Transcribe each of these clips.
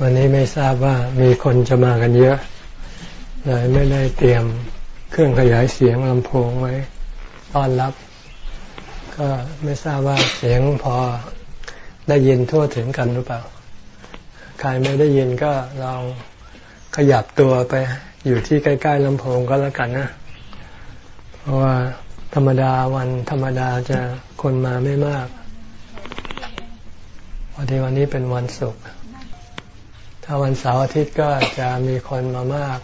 วันนี้ไม่ทราบว่ามีคนจะมากันเยอะเลยไม่ได้เตรียมเครื่องขยายเสียงลำโพงไว้ต้อนรับ ก็ไม่ทราบว่าเสียงพอได้ยินทั่วถึงกันหรือเปล่า ใครไม่ได้ยินก็ลองขยับตัวไปอยู่ที่ใกล้ๆลำโพงก็แล้วกันนะ เพราะว่าธรรมดาวันธรรมดาจะคนมาไม่มากวันที่วันนี้เป็นวันศุกร์ ถ้าวันเสาร์อาทิตย์ก็จะมีคนมามาก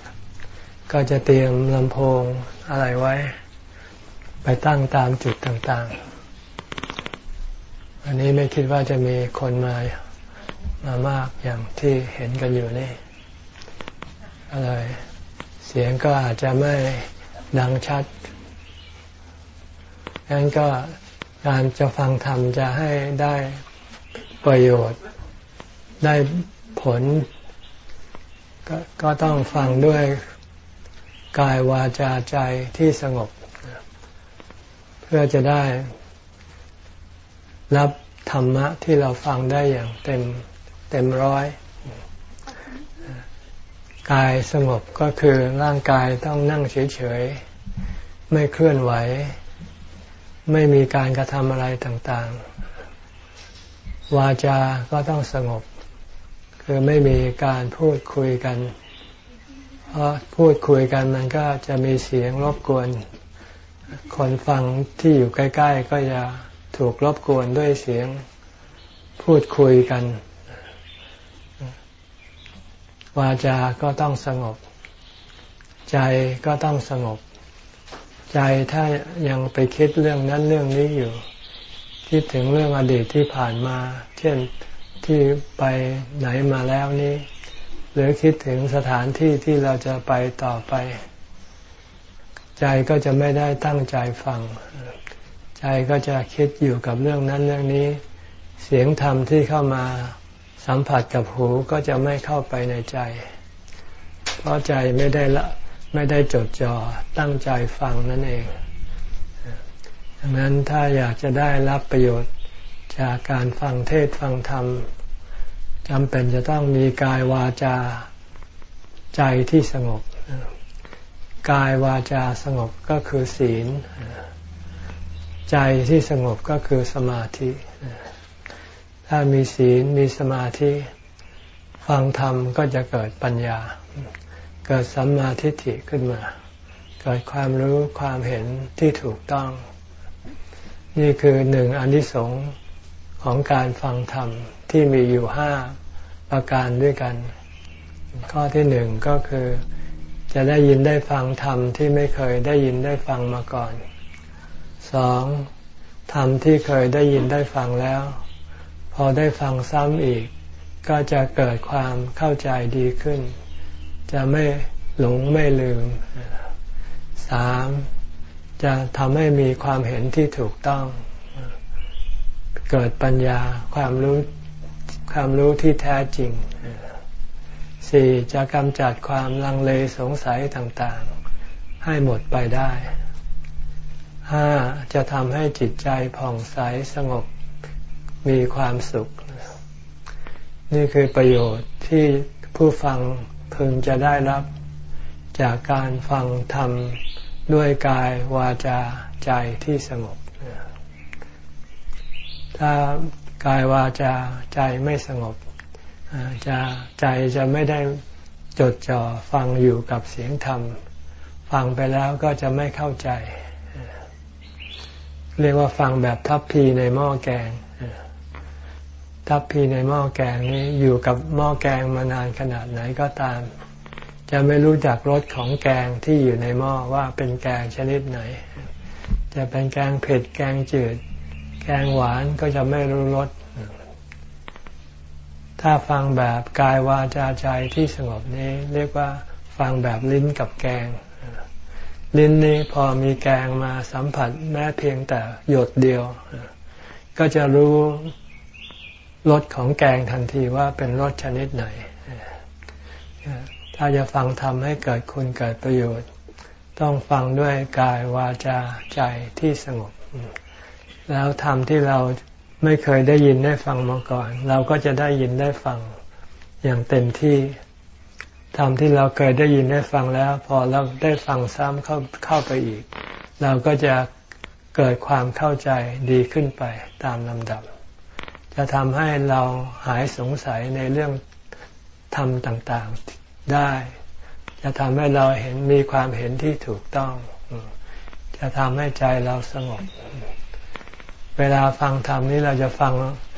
ก็จะเตรียมลำโพงอะไรไว้ ไปตั้งตามจุดต่างๆ อันนี้ไม่คิดว่าจะมีคนมามามากอย่างที่เห็นกันอยู่นี่อะไรเสียงก็อาจจะไม่ดังชัดงั้นก็การจะฟังธรรมจะให้ได้ประโยชน์ได้ ผลกก็ต้องฟังด้วยกายวาจาใจที่สงบ เพื่อจะได้ รับธรรมะที่เราฟังได้อย่างเต็มเต็มร้อยกายสงบก็คือร่างกายต้องนั่งเฉยๆ ไม่เคลื่อนไหว ไม่มีการกระทำอะไรต่างๆ วาจาก็ต้องสงบ คือไม่มีการพูดคุยกัน เพราะพูดคุยกันมันก็จะมีเสียงรบกวน คนฟังที่อยู่ใกล้ ๆ ก็จะถูกรบกวนด้วยเสียงพูดคุยกัน วาจา ก็ต้องสงบ ใจก็ต้องสงบ ใจถ้ายังไปคิดเรื่องนั้นเรื่องนี้อยู่ คิดถึงเรื่องอดีตที่ผ่านมา เช่น ที่ไปไหนมาแล้วนี้ หรือคิดถึงสถานที่ที่เราจะไปต่อไป ใจก็จะไม่ได้ตั้งใจฟัง ใจก็จะคิดอยู่กับเรื่องนั้นเรื่องนี้ เสียงธรรมที่เข้ามาสัมผัสกับหูก็จะไม่เข้าไปในใจ เพราะใจไม่ได้ละไม่ได้จดจ่อตั้งใจฟังนั่นเองดังนั้นถ้าอยากจะได้รับประโยชน์ จากการฟังเทศฟังธรรมจำเป็นจะต้องมีกายวาจาใจที่สงบ กายวาจาสงบก็คือศีล ใจที่สงบก็คือสมาธิ ถ้ามีศีลมีสมาธิ ฟังธรรมก็จะเกิดปัญญา เกิดสัมมาทิฏฐิขึ้นมา เกิดความรู้ความเห็นที่ถูกต้อง นี่คือหนึ่งอนิสงส์ ของการฟังธรรมที่มีอยู่ห้าประการด้วยกัน ข้อที่หนึ่งก็คือ จะได้ยินได้ฟังธรรมที่ไม่เคยได้ยินได้ฟังมาก่อนสองธรรมที่เคยได้ยินได้ฟังแล้ว พอได้ฟังซ้ำอีก ก็จะเกิดความเข้าใจดีขึ้น จะไม่หลงไม่ลืมสามจะทำให้มีความเห็นที่ถูกต้อง เกิดปัญญาความรู้ความรู้ที่แท้จริงสี่จะกำจัดความลังเลสงสัยต่างๆ ให้หมดไปได้ห้าจะทำให้จิตใจผ่องใสสงบมีความสุข นี่คือประโยชน์ที่ผู้ฟังพึงจะได้รับ จากการฟังธรรมด้วยกายวาจาใจที่สงบ ถ้ากายวาจาใจไม่สงบจะใจจะไม่ได้จดจ่อฟังอยู่กับเสียงธรรม ฟังไปแล้วก็จะไม่เข้าใจ เรียกว่าฟังแบบทับพีในหม้อแกงทัพพีในหม้อแกงนี้อยู่กับหม้อแกงมานานขนาดไหนก็ตาม จะไม่รู้จักรสของแกงที่อยู่ในหม้อว่าเป็นแกงชนิดไหน จะเป็นแกงเผ็ดแกงจืด แกงหวานก็จะไม่รู้รสถ้าฟังแบบกายวาจาใจที่สงบนี้เรียกว่าฟังแบบลิ้นกับแกง ลิ้นนี้พอมีแกงมาสัมผัสแม้เพียงแต่หยดเดียว ก็จะรู้รสของแกงทันทีว่าเป็นรสชนิดไหน ถ้าจะฟังทำให้เกิดคุณเกิดประโยชน์ ต้องฟังด้วยกายวาจาใจที่สงบ แล้วทำที่เราไม่เคยได้ยินได้ฟังมาก่อน เราก็จะได้ยินได้ฟังอย่างเต็มที่ธรรมที่เราเคยได้ยินได้ฟังแล้ว พอเราได้ฟังซ้ำเข้าเข้าไปอีก เราก็จะเกิดความเข้าใจดีขึ้นไปตามลำดับ จะทำให้เราหายสงสัยในเรื่องธรรมต่างๆได้ จะทำให้เราเห็นมีความเห็นที่ถูกต้อง จะทำให้ใจเราสงบ เวลาฟังธรรมนี้เราจะฟัง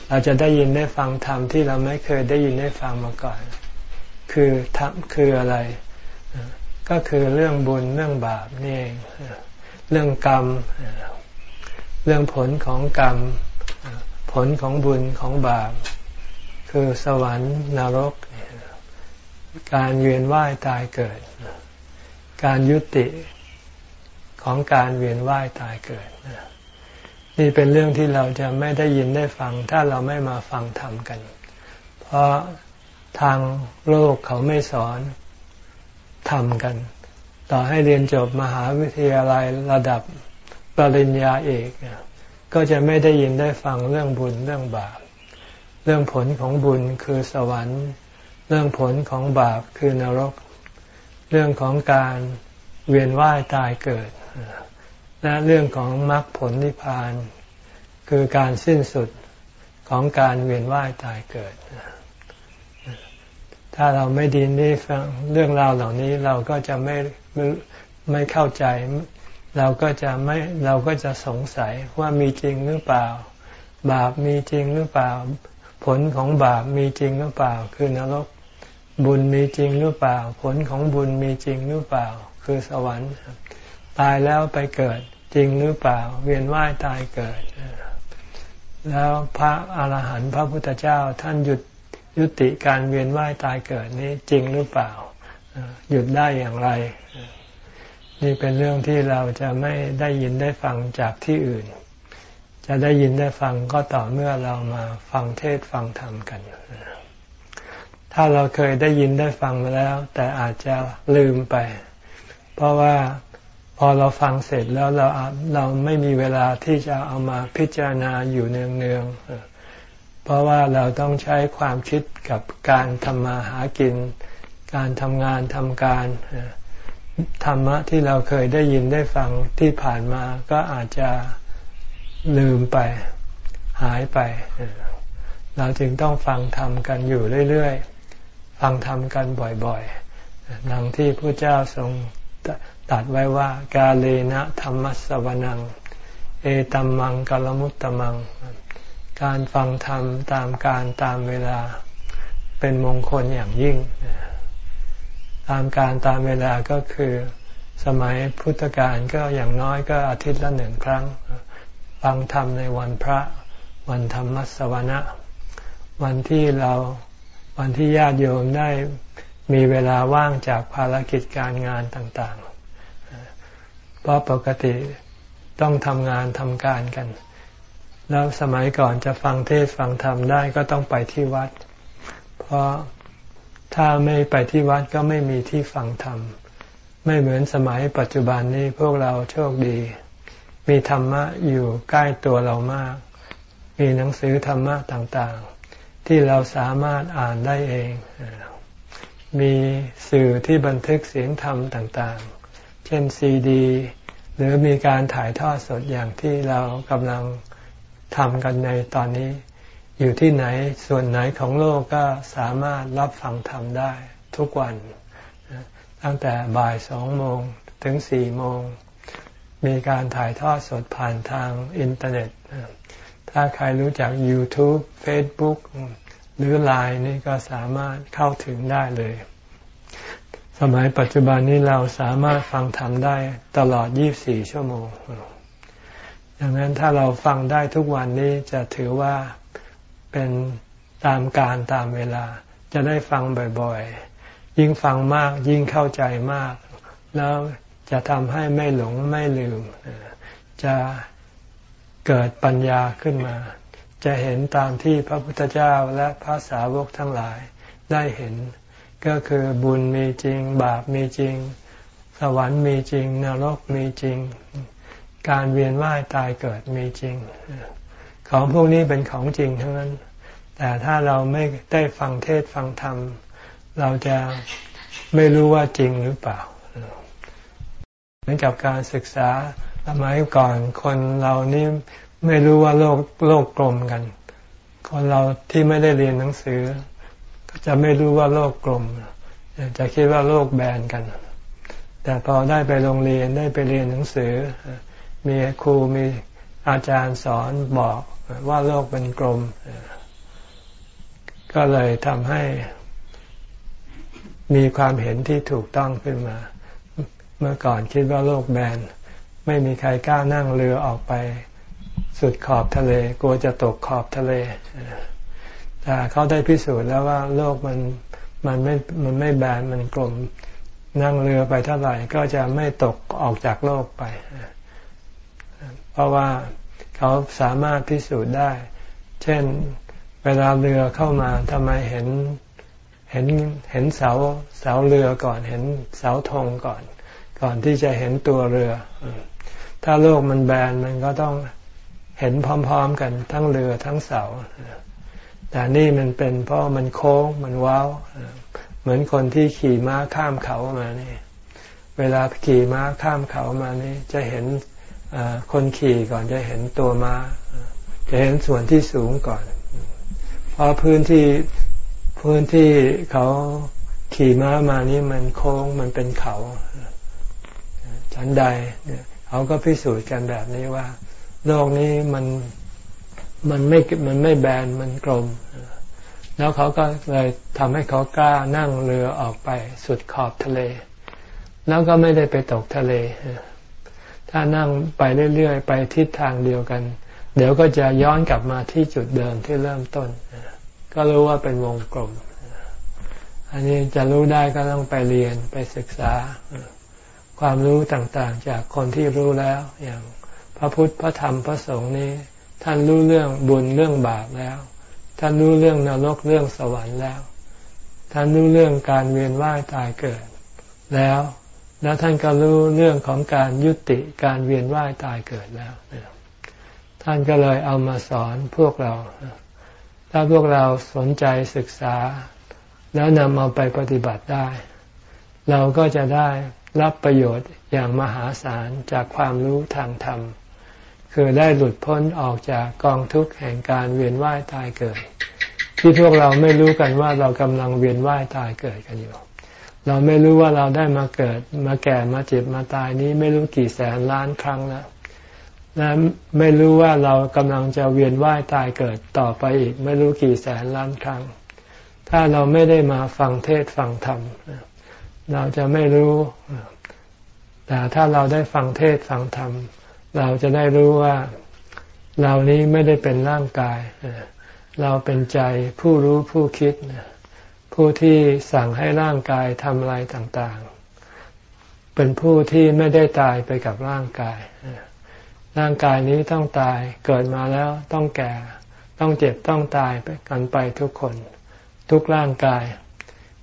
เราจะได้ยินได้ฟังธรรมที่เราไม่เคยได้ยินได้ฟังมาก่อน คือทำคืออะไร ก็คือเรื่องบุญเรื่องบาปนี่เองเรื่องกรรม เรื่องผลของกรรม ผลของบุญของบาป คือสวรรค์นรก การเวียนว่ายตายเกิด การยุติของการเวียนว่ายตายเกิด นี่เป็นเรื่องที่เราจะไม่ได้ยินได้ฟัง ถ้าเราไม่มาฟังธรรมกัน เพราะทางโลกเขาไม่สอนทำกัน ต่อให้เรียนจบมหาวิทยาลัยระดับปริญญาเอกก็จะไม่ได้ยินได้ฟังเรื่องบุญเรื่องบาป เรื่องผลของบุญคือสวรรค์ เรื่องผลของบาปคือนรก เรื่องของการเวียนว่ายตายเกิด และเรื่องของมรรคผลนิพพาน คือการสิ้นสุดของการเวียนว่ายตายเกิด ถ้าเราไม่ดีนี่ฟังเรื่องราวเหล่านี้เราก็จะไม่ไม่เข้าใจ เราก็จะไม่เราก็จะสงสัยว่ามีจริงหรือเปล่า บาปมีจริงหรือเปล่า ผลของบาปมีจริงหรือเปล่า คือนรกบุญมีจริงหรือเปล่า ผลของบุญมีจริงหรือเปล่า คือสวรรค์ ตายแล้วไปเกิด จริงหรือเปล่า เวียนว่ายตายเกิด แล้วพระอาหารหันต์พระพุทธเจ้าท่านหยุดยุติการเวียนว่ายตายเกิดนี้จริงหรือเปล่า หยุดได้อย่างไร นี่เป็นเรื่องที่เราจะไม่ได้ยินได้ฟังจากที่อื่น จะได้ยินได้ฟังก็ต่อเมื่อเรามาฟังเทศฟังธรรมกัน ถ้าเราเคยได้ยินได้ฟังมาแล้ว แต่อาจจะลืมไป เพราะว่า พอเราฟังเสร็จแล้วเราเราไม่มีเวลาที่จะเอามาพิจารณาอยู่เนืองๆ เพราะว่าเราต้องใช้ความคิดกับการทำมาหากิน การทำงานทำการธรรมะที่เราเคยได้ยินได้ฟังที่ผ่านมาก็อาจจะลืมไปหายไป เราจึงต้องฟังธรรมกันอยู่เรื่อยๆ ฟังธรรมกันบ่อยๆดังที่พระเจ้าทรง ตัดไว้ว่ากาเลนะธรรมสวนัง เอตัมมังกลมุตตมัง การฟังธรรมตามการตามเวลาเป็นมงคลอย่างยิ่ง ตามการตามเวลาก็คือสมัยพุทธกาลก็อย่างน้อยก็อาทิตย์ละหนึ่งครั้ง ฟังธรรมในวันพระวันธรรมสวนะ วันที่เราวันที่ญาติโยมได้มีเวลาว่างจากภารกิจการงานต่างๆ เพราะปกติต้องทำงานทำการกัน แล้วสมัยก่อนจะฟังเทศฟังธรรมได้ก็ต้องไปที่วัด เพราะถ้าไม่ไปที่วัดก็ไม่มีที่ฟังธรรม ไม่เหมือนสมัยปัจจุบันนี้พวกเราโชคดี มีธรรมะอยู่ใกล้ตัวเรามาก มีหนังสือธรรมะต่างๆ ที่เราสามารถอ่านได้เอง มีสื่อที่บันทึกเสียงธรรมต่างๆ ช่นซีดี หรือมีการถ่ายทอดสดอย่างที่เรากำลังทำกันในตอนนี้ อยู่ที่ไหนส่วนไหนของโลกก็สามารถรับฟังธรรมได้ทุกวัน ตั้งแต่บ่ายสองโมงถึงสี่โมง มีการถ่ายทอดสดผ่านทางอินเทอร์เน็ต ถ้าใครรู้จัก YouTube Facebook หรือ Line นี่ก็สามารถเข้าถึงได้เลย สมัยปัจจุบันนี้เราสามารถฟังธรรมได้ตลอด 24 ชั่วโมง ดังนั้นถ้าเราฟังได้ทุกวันนี้จะถือว่าเป็นตามการตามเวลา จะได้ฟังบ่อยๆ ยิ่งฟังมากยิ่งเข้าใจมาก แล้วจะทำให้ไม่หลงไม่ลืม จะเกิดปัญญาขึ้นมา จะเห็นตามที่พระพุทธเจ้าและพระสาวกทั้งหลายได้เห็น ก็คือบุญมีจริง บาปมีจริง สวรรค์มีจริง นรกมีจริง การเวียนว่ายตายเกิดมีจริง ของพวกนี้เป็นของจริงทั้งนั้น แต่ถ้าเราไม่ได้ฟังเทศฟังธรรม เราจะไม่รู้ว่าจริงหรือเปล่า เหมือนกับการศึกษาสมัยก่อนคนเรานี่ไม่รู้ว่าโลกโลกกลมกัน คนเราที่ไม่ได้เรียนหนังสือ จะไม่รู้ว่าโลกกลม จะคิดว่าโลกแบนกัน แต่พอได้ไปโรงเรียนได้ไปเรียนหนังสือ มีครูมีอาจารย์สอนบอกว่าโลกเป็นกลม ก็เลยทำให้มีความเห็นที่ถูกต้องขึ้นมา เมื่อก่อนคิดว่าโลกแบน ไม่มีใครกล้านั่งเรือออกไป สุดขอบทะเล กลัวจะตกขอบทะเล แต่เขาได้พิสูจน์แล้วว่าโลกมันมันไม่มันไม่แบนมันกลมนั่งเรือไปเท่าไหร่ก็จะไม่ตกออกจากโลกไป เพราะว่าเขาสามารถพิสูจน์ได้ เช่นเวลาเรือเข้ามาทำไมเห็นเห็นเห็นเสาเสาเรือก่อนเห็นเสาธงก่อน ก่อนที่จะเห็นตัวเรือ ถ้าโลกมันแบนมันก็ต้องเห็นพร้อม ๆ กันทั้งเรือทั้งเสา แต่นี่มันเป็นเพราะมันโค้งมันว้าวเหมือนคนที่ขี่ม้าข้ามเขามานี่เวลาขี่ม้าข้ามเขามานี่จะเห็นคนขี่ก่อนจะเห็นตัวม้า จะเห็นส่วนที่สูงก่อน เพราะพื้นที่พื้นที่เขาขี่ม้ามานี่มันโค้งมันเป็นเขาชั้นใดเขาก็พิสูจน์กันแบบนี้ว่า โลกนี้มัน มันไม่มันไม่แบนมันกลม แล้วเขาก็เลยทำให้เขากล้านั่งเรือออกไปสุดขอบทะเล แล้วก็ไม่ได้ไปตกทะเล ถ้านั่งไปเรื่อยๆ ไปทิศทางเดียวกัน เดี๋ยวก็จะย้อนกลับมาที่จุดเดิมที่เริ่มต้น ก็รู้ว่าเป็นวงกลม อันนี้จะรู้ได้ก็ต้องไปเรียนไปศึกษา ความรู้ต่างๆ จากคนที่รู้แล้วอย่างพระพุทธพระธรรมพระสงฆ์นี้ ท่านรู้เรื่องบุญเรื่องบาปแล้ว ท่านรู้เรื่องนรกเรื่องสวรรค์แล้ว ท่านรู้เรื่องการเวียนว่ายตายเกิดแล้ว แล้วท่านก็รู้เรื่องของการยุติการเวียนว่ายตายเกิดแล้ว ท่านก็เลยเอามาสอนพวกเรา ถ้าพวกเราสนใจศึกษา แล้วนำเอาไปปฏิบัติได้ เราก็จะได้รับประโยชน์อย่างมหาศาลจากความรู้ทางธรรม คือได้หลุดพ้นออกจากกองทุกข์แห่งการเวียนว่ายตายเกิด ที่พวกเราไม่รู้กันว่าเรากำลังเวียนว่ายตายเกิดกันอยู่ เราไม่รู้ว่าเราได้มาเกิด มาแก่มาเจ็บมาตายนี้ไม่รู้กี่แสนล้านครั้งแล้วและไม่รู้ว่าเรากำลังจะเวียนว่ายตายเกิดต่อไปอีก ไม่รู้กี่แสนล้านครั้ง ถ้าเราไม่ได้มาฟังเทศฟังธรรมเราจะไม่รู้ แต่ถ้าเราได้ฟังเทศฟังธรรม เราจะได้รู้ว่าเรานี้ไม่ได้เป็นร่างกาย เราเป็นใจผู้รู้ผู้คิด ผู้ที่สั่งให้ร่างกายทำอะไรต่างๆ เป็นผู้ที่ไม่ได้ตายไปกับร่างกาย ร่างกายนี้ต้องตายเกิดมาแล้วต้องแก่ ต้องเจ็บต้องตายไปกันไปทุกคน ทุกร่างกาย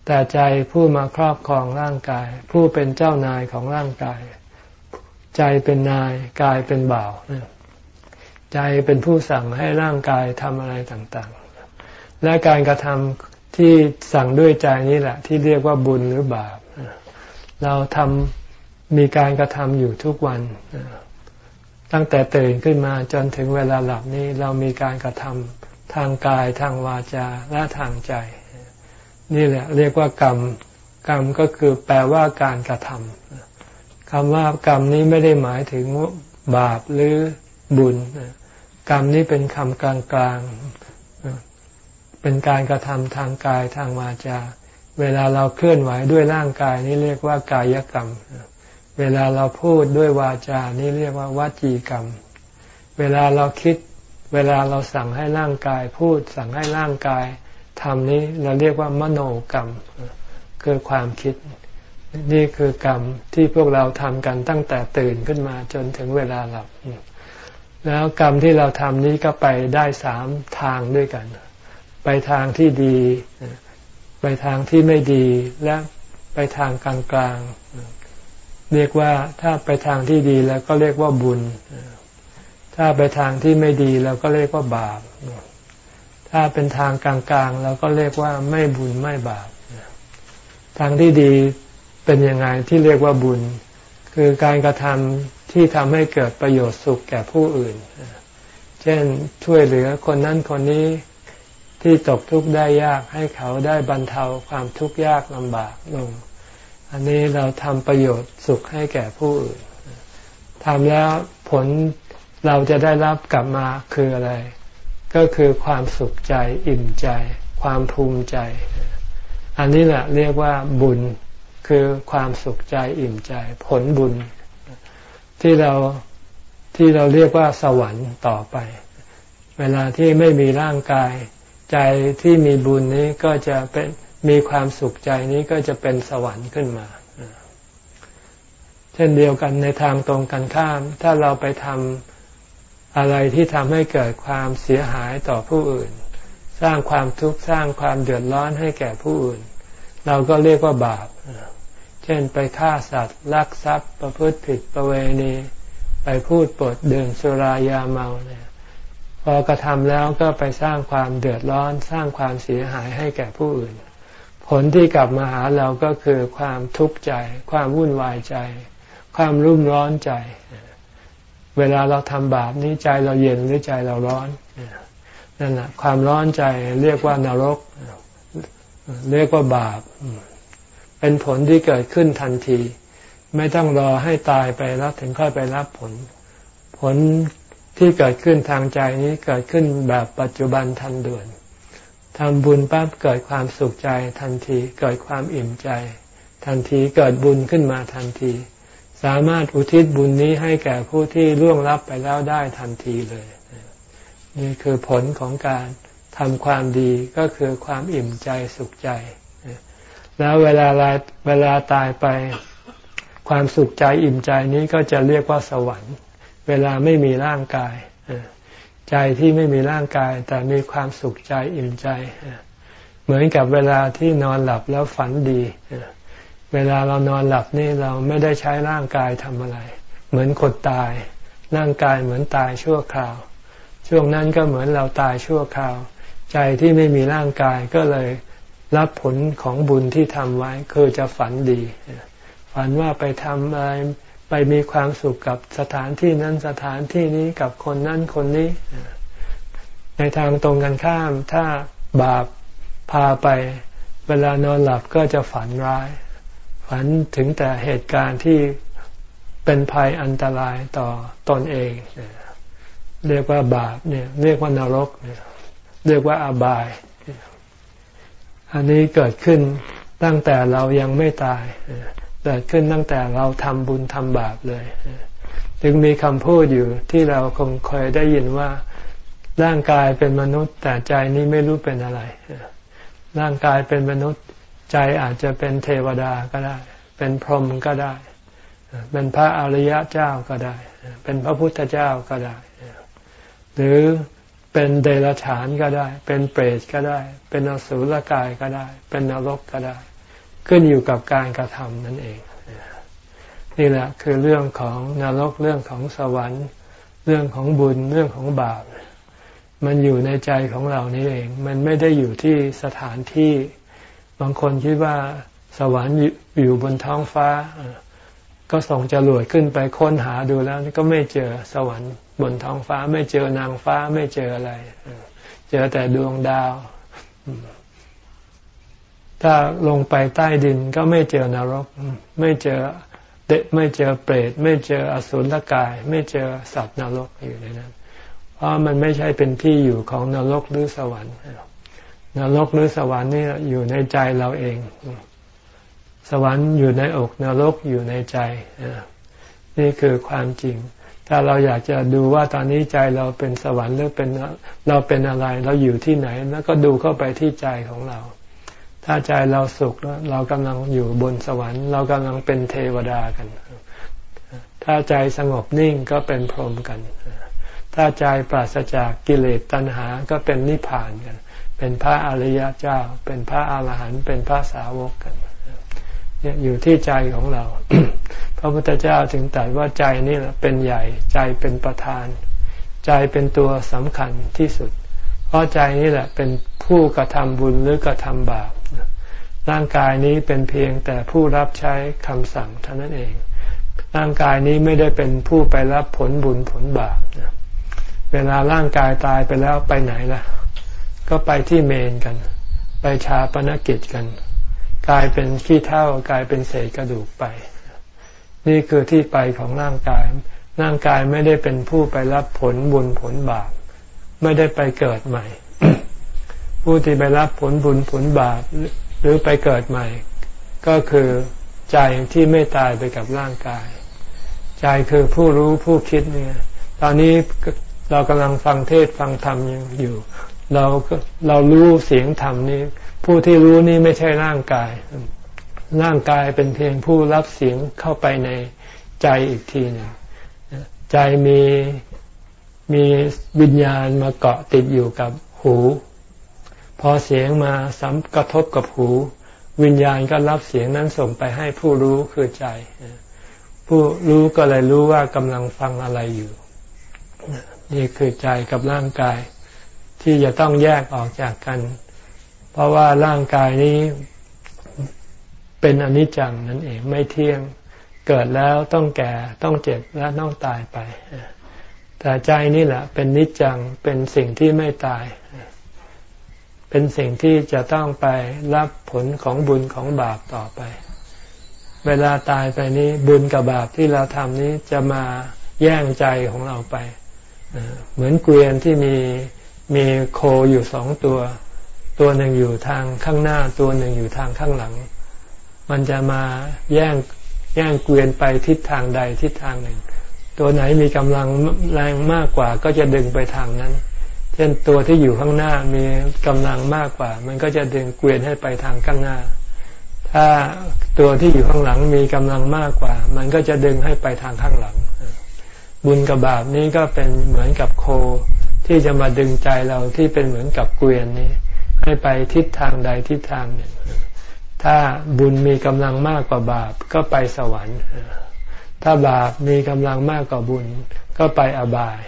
แต่ใจผู้มาครอบครองร่างกาย ผู้เป็นเจ้านายของร่างกาย ใจเป็นนายกายเป็นบ่าวใจเป็นผู้สั่งให้ร่างกายทำอะไรต่างๆ และการกระทำที่สั่งด้วยใจนี้แหละ ที่เรียกว่าบุญหรือบาปเราทำมีการกระทำอยู่ทุกวัน ตั้งแต่ตื่นขึ้นมาจนถึงเวลาหลับนี้เรามีการกระทำทางกายทางวาจาและทางใจ นี่แหละ เรียกว่ากรรม กรรมก็คือแปลว่าการกระทำ คำว่ากรรมนี้ไม่ได้หมายถึงบาปหรือบุญ กรรมนี้เป็นคำกลางๆ เป็นการกระทำทางกายทางวาจา เวลาเราเคลื่อนไหวด้วยร่างกายนี้เรียกว่ากายกรรม เวลาเราพูดด้วยวาจา นี่เรียกว่าวาจีกรรม เวลาเราคิด เวลาเราสั่งให้ร่างกายพูด สั่งให้ร่างกายทำนี้เราเรียกว่ามโนกรรมคือความคิด นี่คือกรรมที่พวกเราทำกันตั้งแต่ตื่นขึ้นมาจนถึงเวลาหลับ แล้วกรรมที่เราทำนี้ก็ไปได้สามทางด้วยกัน ไปทางที่ดี ไปทางที่ไม่ดี และไปทางกลางๆเรียกว่าถ้าไปทางที่ดีแล้วก็เรียกว่าบุญ ถ้าไปทางที่ไม่ดีเราก็เรียกว่าบาป ถ้าเป็นทางกลางๆเราก็เรียกว่าไม่บุญไม่บาป ทางที่ดี เป็นยังไงที่เรียกว่าบุญ คือการกระทำที่ทำให้เกิดประโยชน์สุขแก่ผู้อื่น เช่นช่วยเหลือคนนั้นคนนี้ที่ตกทุกข์ได้ยากให้เขาได้บรรเทาความทุกข์ยากลำบากลง อันนี้เราทำประโยชน์สุขให้แก่ผู้อื่นทำแล้วผลเราจะได้รับกลับมาคืออะไร ก็คือความสุขใจอิ่มใจ ความภูมิใจ อันนี้แหละเรียกว่าบุญ คือความสุขใจอิ่มใจผลบุญ ที่เราที่เราเรียกว่าสวรรค์ต่อไป เวลาที่ไม่มีร่างกาย ใจที่มีบุญนี้ก็จะเป็นมีความสุขใจนี้ก็จะเป็นสวรรค์ขึ้นมา เช่นเดียวกันในทางตรงกันข้าม ถ้าเราไปทำอะไรที่ทำให้เกิดความเสียหายต่อผู้อื่น สร้างความทุกข์สร้างความเดือดร้อนให้แก่ผู้อื่น เราก็เรียกว่าบาป เช่นไปฆ่าสัตว์ลักทรัพย์ประพฤติผิดประเวณี ไปพูดปดดื่มสุรายาเมาเนี่ยพอกระทำแล้วก็ไปสร้างความเดือดร้อนสร้างความเสียหายให้แก่ผู้อื่น ผลที่กลับมาหาเราก็คือความทุกข์ใจ ความวุ่นวายใจ ความรุ่มร้อนใจ เวลาเราทำบาปนี้ใจเราเย็นหรือใจเราร้อนนั่นแหละความร้อนใจเรียกว่านรก เรียกว่าบาป เป็นผลที่เกิดขึ้นทันที ไม่ต้องรอให้ตายไปแล้วถึงค่อยไปรับผล ผลที่เกิดขึ้นทางใจนี้เกิดขึ้นแบบปัจจุบันทันด่วนทำบุญปั๊บเกิดความสุขใจทันที เกิดความอิ่มใจ ทันทีเกิดบุญขึ้นมาทันที สามารถอุทิศบุญนี้ให้แก่ผู้ที่ล่วงลับไปแล้วได้ทันทีเลย นี่คือผลของการทำความดีก็คือความอิ่มใจสุขใจ แล้วเวลาเวลาตายไป ความสุขใจอิ่มใจนี้ก็จะเรียกว่าสวรรค์ เวลาไม่มีร่างกาย ใจที่ไม่มีร่างกาย แต่มีความสุขใจอิ่มใจ เหมือนกับเวลาที่นอนหลับแล้วฝันดี เวลาเรานอนหลับนี่เราไม่ได้ใช้ร่างกายทำอะไร เหมือนคนตาย ร่างกายเหมือนตายชั่วคราว ช่วงนั้นก็เหมือนเราตายชั่วคราว ใจที่ไม่มีร่างกายก็เลย รับผลของบุญที่ทำไว้คือจะฝันดี ฝันว่าไปทำอะไรไปมีความสุขกับสถานที่นั้นสถานที่นี้กับคนนั้นคนนี้ ในทางตรงกันข้ามถ้าบาปพาไป เวลานอนหลับก็จะฝันร้าย ฝันถึงแต่เหตุการณ์ที่เป็นภัยอันตรายต่อตอนเอง เรียกว่าบาปเนี่ยเรียกว่านรกเนี่ยเรียกว่าอาบาย อันนี้เกิดขึ้นตั้งแต่เรายังไม่ตายเกิดขึ้นตั้งแต่เราทำบุญทำบาปเลย จึงมีคำพูดอยู่ที่เราคงเคยได้ยินว่าร่างกายเป็นมนุษย์ แต่ใจนี้ไม่รู้เป็นอะไร ร่างกายเป็นมนุษย์ใจอาจจะเป็นเทวดาก็ได้ เป็นพรหมก็ได้ เป็นพระอริยะเจ้าก็ได้ เป็นพระพุทธเจ้าก็ได้ หรือ เป็นเดรัจฉานก็ได้ เป็นเปรตก็ได้ เป็นอสุรกายก็ได้ เป็นนรกก็ได้ ขึ้นอยู่กับการกระทำนั่นเอง นี่แหละคือเรื่องของนรกเรื่องของสวรรค์ เรื่องของบุญเรื่องของบาป มันอยู่ในใจของเรานี่เอง มันไม่ได้อยู่ที่สถานที่ บางคนคิดว่าสวรรค์อยู่บนท้องฟ้า ก็ส่งจรวดขึ้นไปค้นหาดูแล้วก็ไม่เจอสวรรค์บนท้องฟ้า ไม่เจอนางฟ้าไม่เจออะไร เจอแต่ดวงดาว ถ้าลงไปใต้ดินก็ไม่เจอนรก ไม่เจอเดไม่เจอเปรต ไม่เจออสุรกาย ไม่เจอสัตว์นรกอยู่ในนั้นเพราะมันไม่ใช่เป็นที่อยู่ของนรกหรือสวรรค์นรกหรือสวรรค์นี่อยู่ในใจเราเอง สวรรค์อยู่ในอกนรกอยู่ในใจ นี่คือความจริง ถ้าเราอยากจะดูว่าตอนนี้ใจเราเป็นสวรรค์หรือเป็นเราเป็นอะไร เราอยู่ที่ไหน แล้วก็ดูเข้าไปที่ใจของเรา ถ้าใจเราสุขเรากำลังอยู่บนสวรรค์ เรากำลังเป็นเทวดากัน ถ้าใจสงบนิ่งก็เป็นพรหมกัน ถ้าใจปราศจากกิเลสตัณหาก็เป็นนิพพานกัน เป็นพระอริยเจ้า เป็นพระอาหารหันต์เป็นพระสาวกกัน อยู่ที่ใจของเรา พระพุทธเจ้าถึงตรัสว่าใจนี่แหละเป็นใหญ่ใจเป็นประธาน ใจเป็นตัวสำคัญที่สุดเพเพราะใจนี่แหละเป็นผู้กระทำบุญหรือกระทำบาปร่างกายนี้เป็นเพียงแต่ผู้รับใช้คำสั่งเท่านั้นเอง ร่างกายนี้ไม่ได้เป็นผู้ไปรับผลบุญผลบาปเวลาร่างกายตายไปแล้วไปไหนล่ะ ก็ไปที่เมนกัน ไปชาปนกิจกัน กลายเป็นขี้เท่ากลายเป็นเศษกระดูกไป นี่คือที่ไปของร่างกาย ร่างกายไม่ได้เป็นผู้ไปรับผลบุญผลบาป ไม่ได้ไปเกิดใหม่ ผู้ที่ไปรับผลบุญผลบาปหรือไปเกิดใหม่ ก็คือใจที่ไม่ตายไปกับร่างกาย ใจคือผู้รู้ผู้คิดเนี่ยตอนนี้เรากำลังฟังเทศฟังธรรมอยู่ เราเรารู้เสียงธรรมนี้ ผู้ที่รู้นี่ไม่ใช่ร่างกาย ร่างกายเป็นเพียงผู้รับเสียงเข้าไปในใจอีกทีหนึ่งใจมีมีวิญญาณมาเกาะติดอยู่กับหู พอเสียงมาสัมกระทบกับหู วิญญาณก็รับเสียงนั้นส่งไปให้ผู้รู้คือใจ ผู้รู้ก็เลยรู้ว่ากำลังฟังอะไรอยู่ นี่คือใจกับร่างกาย ที่จะต้องแยกออกจากกัน เพราะว่าร่างกายนี้เป็นอนิจจังนั่นเองไม่เที่ยงเกิดแล้วต้องแก่ต้องเจ็บและต้องตายไป แต่ใจนี่แหละ เป็นนิจจังเป็นสิ่งที่ไม่ตาย เป็นสิ่งที่จะต้องไปรับผลของบุญของบาปต่อไป เวลาตายไปนี้บุญกับบาปที่เราทำนี้จะมาแย่งใจของเราไป เหมือนเกวียนที่มีมีโคอยู่สองตัว ตัวหนึ่งอยู่ทางข้างหน้า ตัวหนึ่งอยู่ทางข้างหลัง มันจะมาแย่งแย่งเกวียนไปทิศทางใดทิศทางหนึ่ง ตัวไหนมีกำลังแรงมากกว่าก็จะดึงไปทางนั้น เช่นตัวที่อยู่ข้างหน้ามีกำลังมากกว่า มันก็จะดึงเกวียนให้ไปทางข้างหน้า ถ้าตัวที่อยู่ข้างหลังมีกำลังมากกว่า มันก็จะดึงให้ไปทางข้างหลัง บุญกับบาปนี้ก็เป็นเหมือนกับโคที่จะมาดึงใจเราที่เป็นเหมือนกับเกวียนนี้ ให้ไปทิศทางใดทิศทางหนึ่ง ถ้าบุญมีกำลังมากกว่าบาปก็ไปสวรรค์ ถ้าบาปมีกำลังมากกว่าบุญ ก็ไปอบาย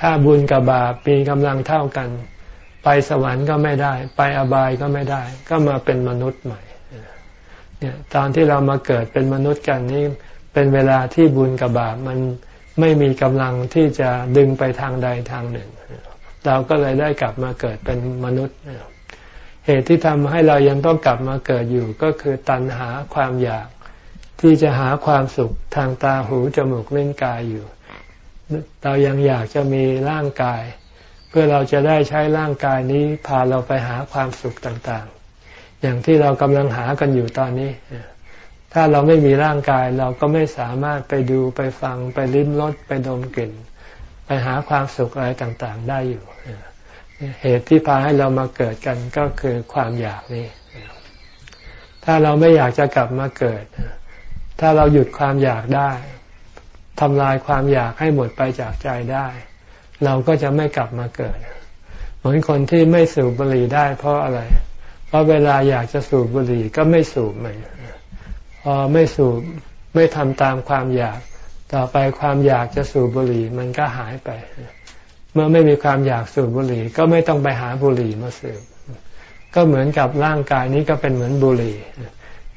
ถ้าบุญกับบาปมีกำลังเท่ากัน ไปสวรรค์ก็ไม่ได้ ไปอบายก็ไม่ได้ ก็มาเป็นมนุษย์ใหม่เนี่ยตอนที่เรามาเกิดเป็นมนุษย์กันนี่เป็นเวลาที่บุญกับบาปมันไม่มีกำลังที่จะดึงไปทางใดทางหนึ่ง เราก็เลยได้กลับมาเกิดเป็นมนุษย์ เหตุที่ทำให้เรายังต้องกลับมาเกิดอยู่ก็คือตัณหาความอยาก ที่จะหาความสุขทางตาหูจมูกเล่นกายอยู่ เรายังอยากจะมีร่างกาย เพื่อเราจะได้ใช้ร่างกายนี้พาเราไปหาความสุขต่างๆ อย่างที่เรากำลังหากันอยู่ตอนนี้ถ้าเราไม่มีร่างกายเราก็ไม่สามารถไปดูไปฟังไปลิ้มรสไปดมกลิ่น หาความสุขอะไรต่างๆ ได้อยู่ เหตุที่พาให้เรามาเกิดกันก็คือความอยากนี่ ถ้าเราไม่อยากจะกลับมาเกิด ถ้าเราหยุดความอยากได้ทำลายความอยากให้หมดไปจากใจได้ เราก็จะไม่กลับมาเกิด เหมือนคนที่ไม่สูบบุหรี่ได้ เพราะอะไร เพราะเวลาอยากจะสูบบุหรี่ก็ไม่สูบมันพอไม่สูบไม่ทำตามความอยาก ต่อไปความอยากจะสูบบุหรี่มันก็หายไป เมื่อไม่มีความอยากสูบบุหรี่ ก็ไม่ต้องไปหาบุหรี่มาสูบก็เหมือนกับร่างกายนี้ก็เป็นเหมือนบุหรี่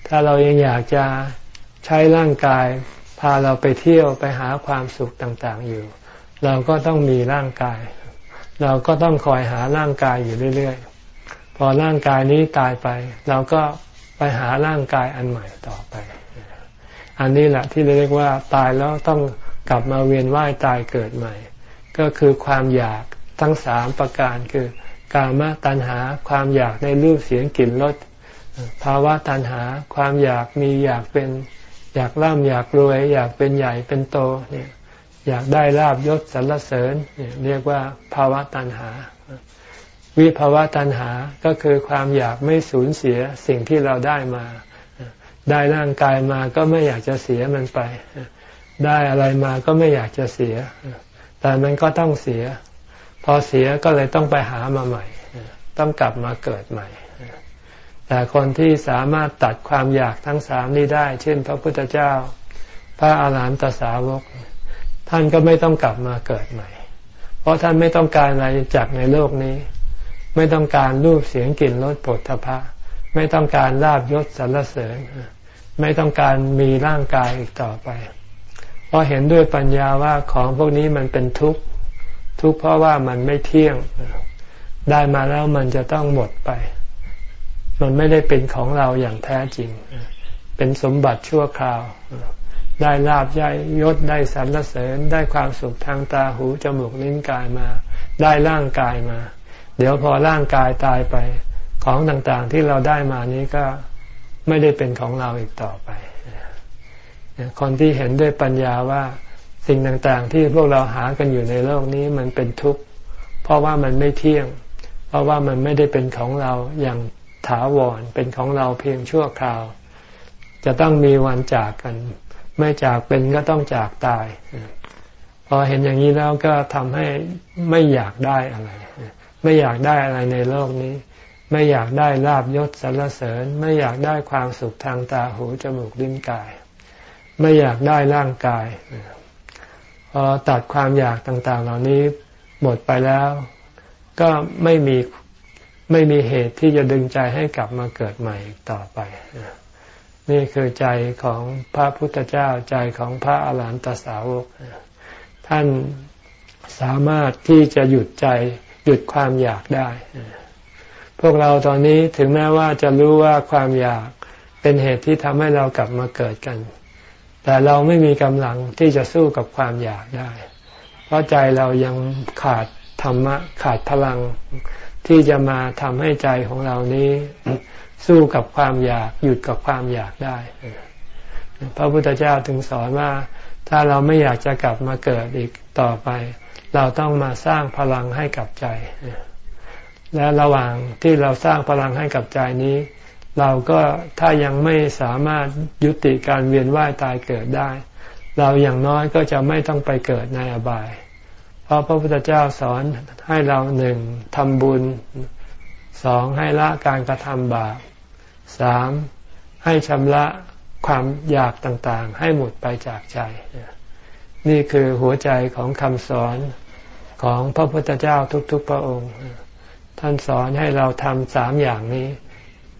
ถ้าเรายังอยากจะใช้ร่างกาย พาเราไปเที่ยวไปหาความสุขต่างๆอยู่ เราก็ต้องมีร่างกาย เราก็ต้องคอยหาร่างกายอยู่เรื่อยๆ พอร่างกายนี้ตายไป เราก็ไปหาร่างกายอันใหม่ต่อไป อันนี้แหละที่เรียกว่าตายแล้วต้องกลับมาเวียนว่ายตายเกิดใหม่ ก็คือความอยากทั้งสามประการคือกามตัณหาความอยากในรูปเสียงกลิ่นรสภาวะตัณหาความอยากมีอยากเป็นอยากร่ำอยากรวย อยากเป็นใหญ่เป็นโตเนี่ยอยากได้ลาบยศสรรเสริญเนี่ยเรียกว่าภาวะตัณหา วิภาวะตัณหาก็คือความอยากไม่สูญเสียสิ่งที่เราได้มา ได้ร่างกายมาก็ไม่อยากจะเสียมันไป ได้อะไรมาก็ไม่อยากจะเสีย แต่มันก็ต้องเสีย พอเสียก็เลยต้องไปหามาใหม่ ต้องกลับมาเกิดใหม่ แต่คนที่สามารถตัดความอยากทั้งสามนี้ได้ เช่น พระพุทธเจ้า พระอาหารหันตสาวก ท่านก็ไม่ต้องกลับมาเกิดใหม่ เพราะท่านไม่ต้องการอะไรจากในโลกนี้ ไม่ต้องการรูปเสียงกลิ่นรสผลทพะ ไม่ต้องการลาบยศสรรเสริญ ไม่ต้องการมีร่างกายอีกต่อไป เพราะเห็นด้วยปัญญาว่าของพวกนี้มันเป็นทุกข์ทุกข์เพราะว่ามันไม่เที่ยง ได้มาแล้วมันจะต้องหมดไป มันไม่ได้เป็นของเราอย่างแท้จริง เป็นสมบัติชั่วคราว ได้ลาบยยศได้สรรเสริญ ได้ความสุขทางตาหูจมูกลิ้นกายมา ได้ร่างกายมา เดี๋ยวพอร่างกายตายไป ของต่างๆที่เราได้มานี้ก็ ไม่ได้เป็นของเราอีกต่อไป คนที่เห็นด้วยปัญญาว่าสิ่งต่างๆ ที่พวกเราหากันอยู่ในโลกนี้มันเป็นทุกข์ เพราะว่ามันไม่เที่ยง เพราะว่ามันไม่ได้เป็นของเราอย่างถาวร เป็นของเราเพียงชั่วคราว จะต้องมีวันจากกัน ไม่จากเป็นก็ต้องจากตาย พอเห็นอย่างนี้แล้วก็ทำให้ไม่อยากได้อะไร ไม่อยากได้อะไรในโลกนี้ ไม่อยากได้ลาบยศสรรเสริญ ไม่อยากได้ความสุขทางตาหูจมูกลิ้นกาย ไม่อยากได้ร่างกายพอตัดความอยากต่าง ๆ เหล่านี้หมดไปแล้ว ก็ไม่มีไม่มีเหตุที่จะดึงใจให้กลับมาเกิดใหม่ต่อไป นี่คือใจของพระพุทธเจ้าใจของพระอาหารหันตสาวก ท่านสามารถที่จะหยุดใจหยุดความอยากได้ วกเราตอนนี้ถึงแม้ว่าจะรู้ว่าความอยากเป็นเหตุที่ทำให้เรากลับมาเกิดกัน แต่เราไม่มีกำลังที่จะสู้กับความอยากได้ เพราะใจเรายังขาดธรรมะขาดพลังที่จะมาทำให้ใจของเรานี้สู้กับความอยากหยุดกับความอยากได้ พระพุทธเจ้าถึงสอนว่า ถ้าเราไม่อยากจะกลับมาเกิดอีกต่อไป เราต้องมาสร้างพลังให้กับใจ และระหว่างที่เราสร้างพลังให้กับใจนี้ เราก็ถ้ายังไม่สามารถยุติการเวียนว่ายตายเกิดได้ เราอย่างน้อยก็จะไม่ต้องไปเกิดในอบาย เพราะพระพุทธเจ้าสอนให้เราหนึ่งทำบุญสองให้ละการกระทำบาปสามให้ชำระความอยากต่างๆ ให้หมดไปจากใจ นี่คือหัวใจของคำสอนของพระพุทธเจ้าทุกๆพระองค์ ท่านสอนให้เราทำสามอย่างนี้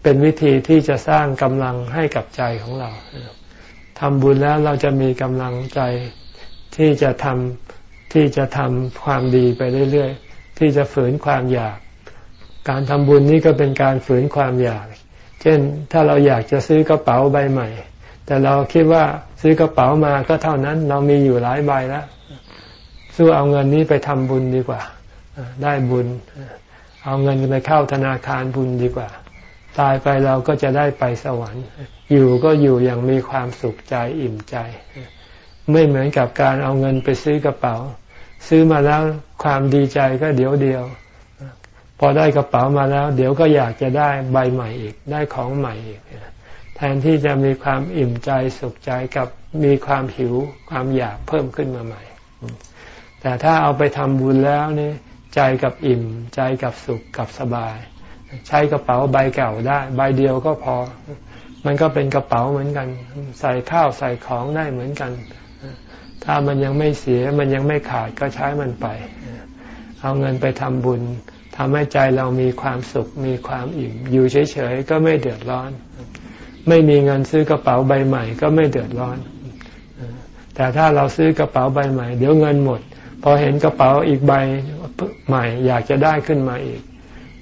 เป็นวิธีที่จะสร้างกำลังให้กับใจของเราทำบุญแล้วเราจะมีกำลังใจที่จะทำที่จะทำความดีไปเรื่อยๆ ที่จะฝืนความอยาก การทำบุญนี้ก็เป็นการฝืนความอยาก เช่นถ้าเราอยากจะซื้อกระเป๋าใบใหม่ แต่เราคิดว่าซื้อกระเป๋ามาก็เท่านั้นเรามีอยู่หลายใบแล้วสู้เอาเงินนี้ไปทำบุญดีกว่า ได้บุญ เอาเงินไปเข้าธนาคารบุญดีกว่า ตายไปเราก็จะได้ไปสวรรค์ อยู่ก็อยู่อย่างมีความสุขใจอิ่มใจ ไม่เหมือนกับการเอาเงินไปซื้อกระเป๋า ซื้อมาแล้วความดีใจก็เดี๋ยวเดียว พอได้กระเป๋ามาแล้ว เดี๋ยวก็อยากจะได้ใบใหม่อีกได้ของใหม่อีกแทนที่จะมีความอิ่มใจสุขใจกับมีความหิวความอยากเพิ่มขึ้นมาใหม่ แต่ถ้าเอาไปทำบุญแล้วนี่ ใจกับอิ่ม ใจกับสุขกับสบาย ใช้กระเป๋าใบเก่าได้ ใบเดียวก็พอ มันก็เป็นกระเป๋าเหมือนกัน ใส่ข้าวใส่ของได้เหมือนกัน ถ้ามันยังไม่เสียมันยังไม่ขาดก็ใช้มันไป เอาเงินไปทำบุญทำให้ใจเรามีความสุขมีความอิ่ม อยู่เฉยๆก็ไม่เดือดร้อน ไม่มีเงินซื้อกระเป๋าใบใหม่ก็ไม่เดือดร้อน แต่ถ้าเราซื้อกระเป๋าใบใหม่ เดี๋ยวเงินหมด พอเห็นกระเป๋าอีกใบ ใหม่ อยากจะได้ขึ้นมาอีก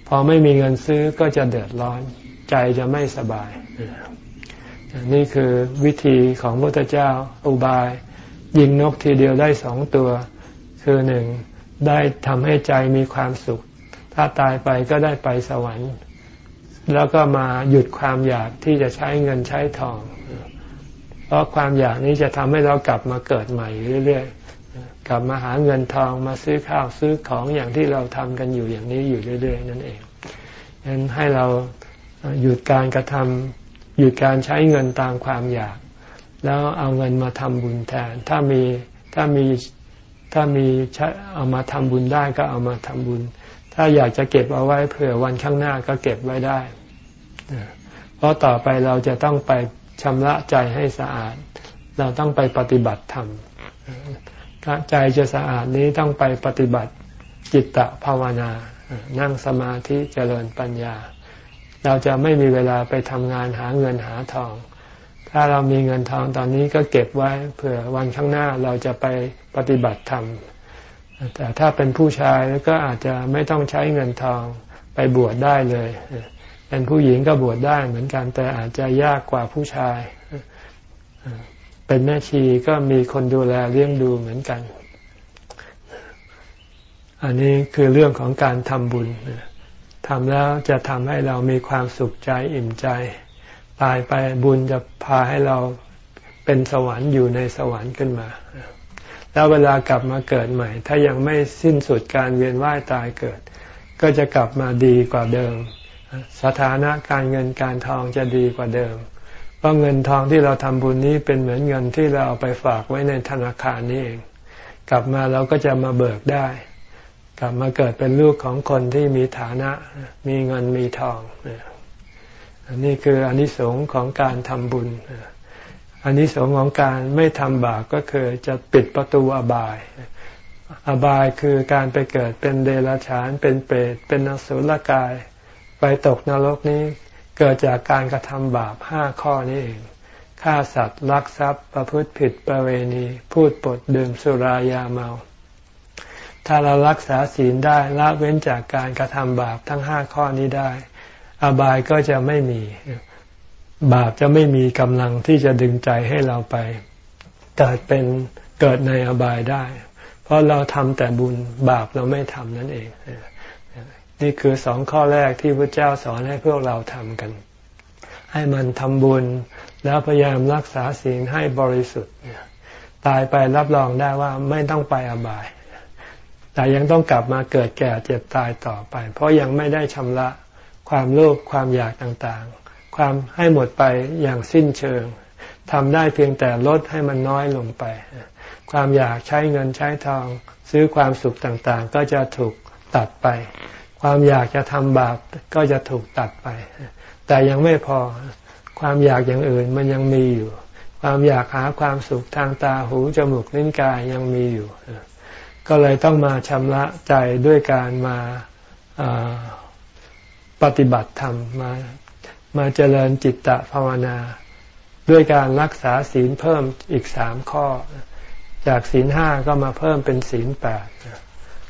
พอไม่มีเงินซื้อก็จะเดือดร้อน ใจจะไม่สบาย นี่คือวิธีของพระพุทธเจ้าอุบาย ยิงนกทีเดียวได้สองตัว คือหนึ่งได้ทำให้ใจมีความสุข ถ้าตายไปก็ได้ไปสวรรค์ แล้วก็มาหยุดความอยากที่จะใช้เงินใช้ทอง เพราะความอยากนี้จะทำให้เรากลับมาเกิดใหม่เรื่อยๆ กลับมาหาเงินทองมาซื้อข้าวซื้อของอย่างที่เราทำกันอยู่อย่างนี้อยู่เรื่อย ๆ นั่นเองฉะนั้นให้เราหยุดการกระทำหยุดการใช้เงินตามความอยาก แล้วเอาเงินมาทำบุญแทน ถ้ามีถ้ามีถ้ามีเอามาทำบุญได้ก็เอามาทำบุญ ถ้าอยากจะเก็บเอาไว้เผื่อวันข้างหน้าก็เก็บไว้ได้ เพราะต่อไปเราจะต้องไปชำระใจให้สะอาด เราต้องไปปฏิบัติธรรม ใจจะสะอาดนี้ต้องไปปฏิบัติจิตตภาวนา นั่งสมาธิเจริญปัญญา เราจะไม่มีเวลาไปทำงานหาเงินหาทอง ถ้าเรามีเงินทองตอนนี้ก็เก็บไว้เผื่อวันข้างหน้าเราจะไปปฏิบัติธรรม แต่ถ้าเป็นผู้ชายก็อาจจะไม่ต้องใช้เงินทองไปบวชได้เลย เป็นผู้หญิงก็บวชได้เหมือนกันแต่อาจจะยากกว่าผู้ชาย เป็นแม่ชีก็มีคนดูแลเลี้ยงดูเหมือนกัน อันนี้คือเรื่องของการทำบุญทำแล้วจะทำให้เรามีความสุขใจอิ่มใจ ตายไปบุญจะพาให้เราเป็นสวรรค์อยู่ในสวรรค์ขึ้นมา แล้วเวลากลับมาเกิดใหม่ ถ้ายังไม่สิ้นสุดการเวียนว่ายตายเกิด ก็จะกลับมาดีกว่าเดิม สถานะการเงินการทองจะดีกว่าเดิม ราะเงินทองที่เราทำบุญนี้เป็นเหมือนเงินที่เราเอาไปฝากไว้ในธนาคารนี่เอง กลับมาเราก็จะมาเบิกได้ กลับมาเกิดเป็นลูกของคนที่มีฐานะ มีเงินมีทองอันนี้คืออนนิสงส์ของการทำบุญอนนิสงส์ของการไม่ทำบาปก็คือจะปิดประตูอบาย อบายคือการไปเกิดเป็นเดรัจฉานเป็นเปรตเป็นนสุลกาย ไปตกนรกนี้ เกิดจากการกระทำบาปห้าข้อนี้เองฆ่าสัตว์ลักทรัพย์ ประพฤติผิดประเวณี พูดปดดื่มสุรายาเมา ถ้าเรารักษาศีลได้ละเว้นจากการกระทำบาปทั้งห้าข้อนี้ได้ อบายก็จะไม่มี บาปจะไม่มีกำลังที่จะดึงใจให้เราไป เกิดเป็นเกิดในอบายได้ เพราะเราทำแต่บุญบาปเราไม่ทำนั่นเอง นี่คือสองข้อแรกที่พระเจ้าสอนให้พวกเราทำกัน ให้มันทำบุญแล้วพยายามรักษาศีลให้บริสุทธิ์ตายไปรับรองได้ว่าไม่ต้องไปอบาย แต่ยังต้องกลับมาเกิดแก่เจ็บตายต่อไป เพราะยังไม่ได้ชำระความโลภความอยากต่างๆ ความให้หมดไปอย่างสิ้นเชิงทำได้เพียงแต่ลดให้มันน้อยลงไป ความอยากใช้เงินใช้ทอง ซื้อความสุขต่างๆ ก็จะถูกตัดไป ความอยากจะทำบาปก็จะถูกตัดไป แต่ยังไม่พอความอยากอย่างอื่นมันยังมีอยู่ ความอยากหาความสุขทางตาหูจมูกลิ้นกายยังมีอยู่ ก็เลยต้องมาชำระใจด้วยการมาปฏิบัติธรรมมามาเจริญจิตตภาวนา ด้วยการรักษาศีลเพิ่มอีกสามข้อ จากศีลห้าก็มาเพิ่มเป็นศีลแปด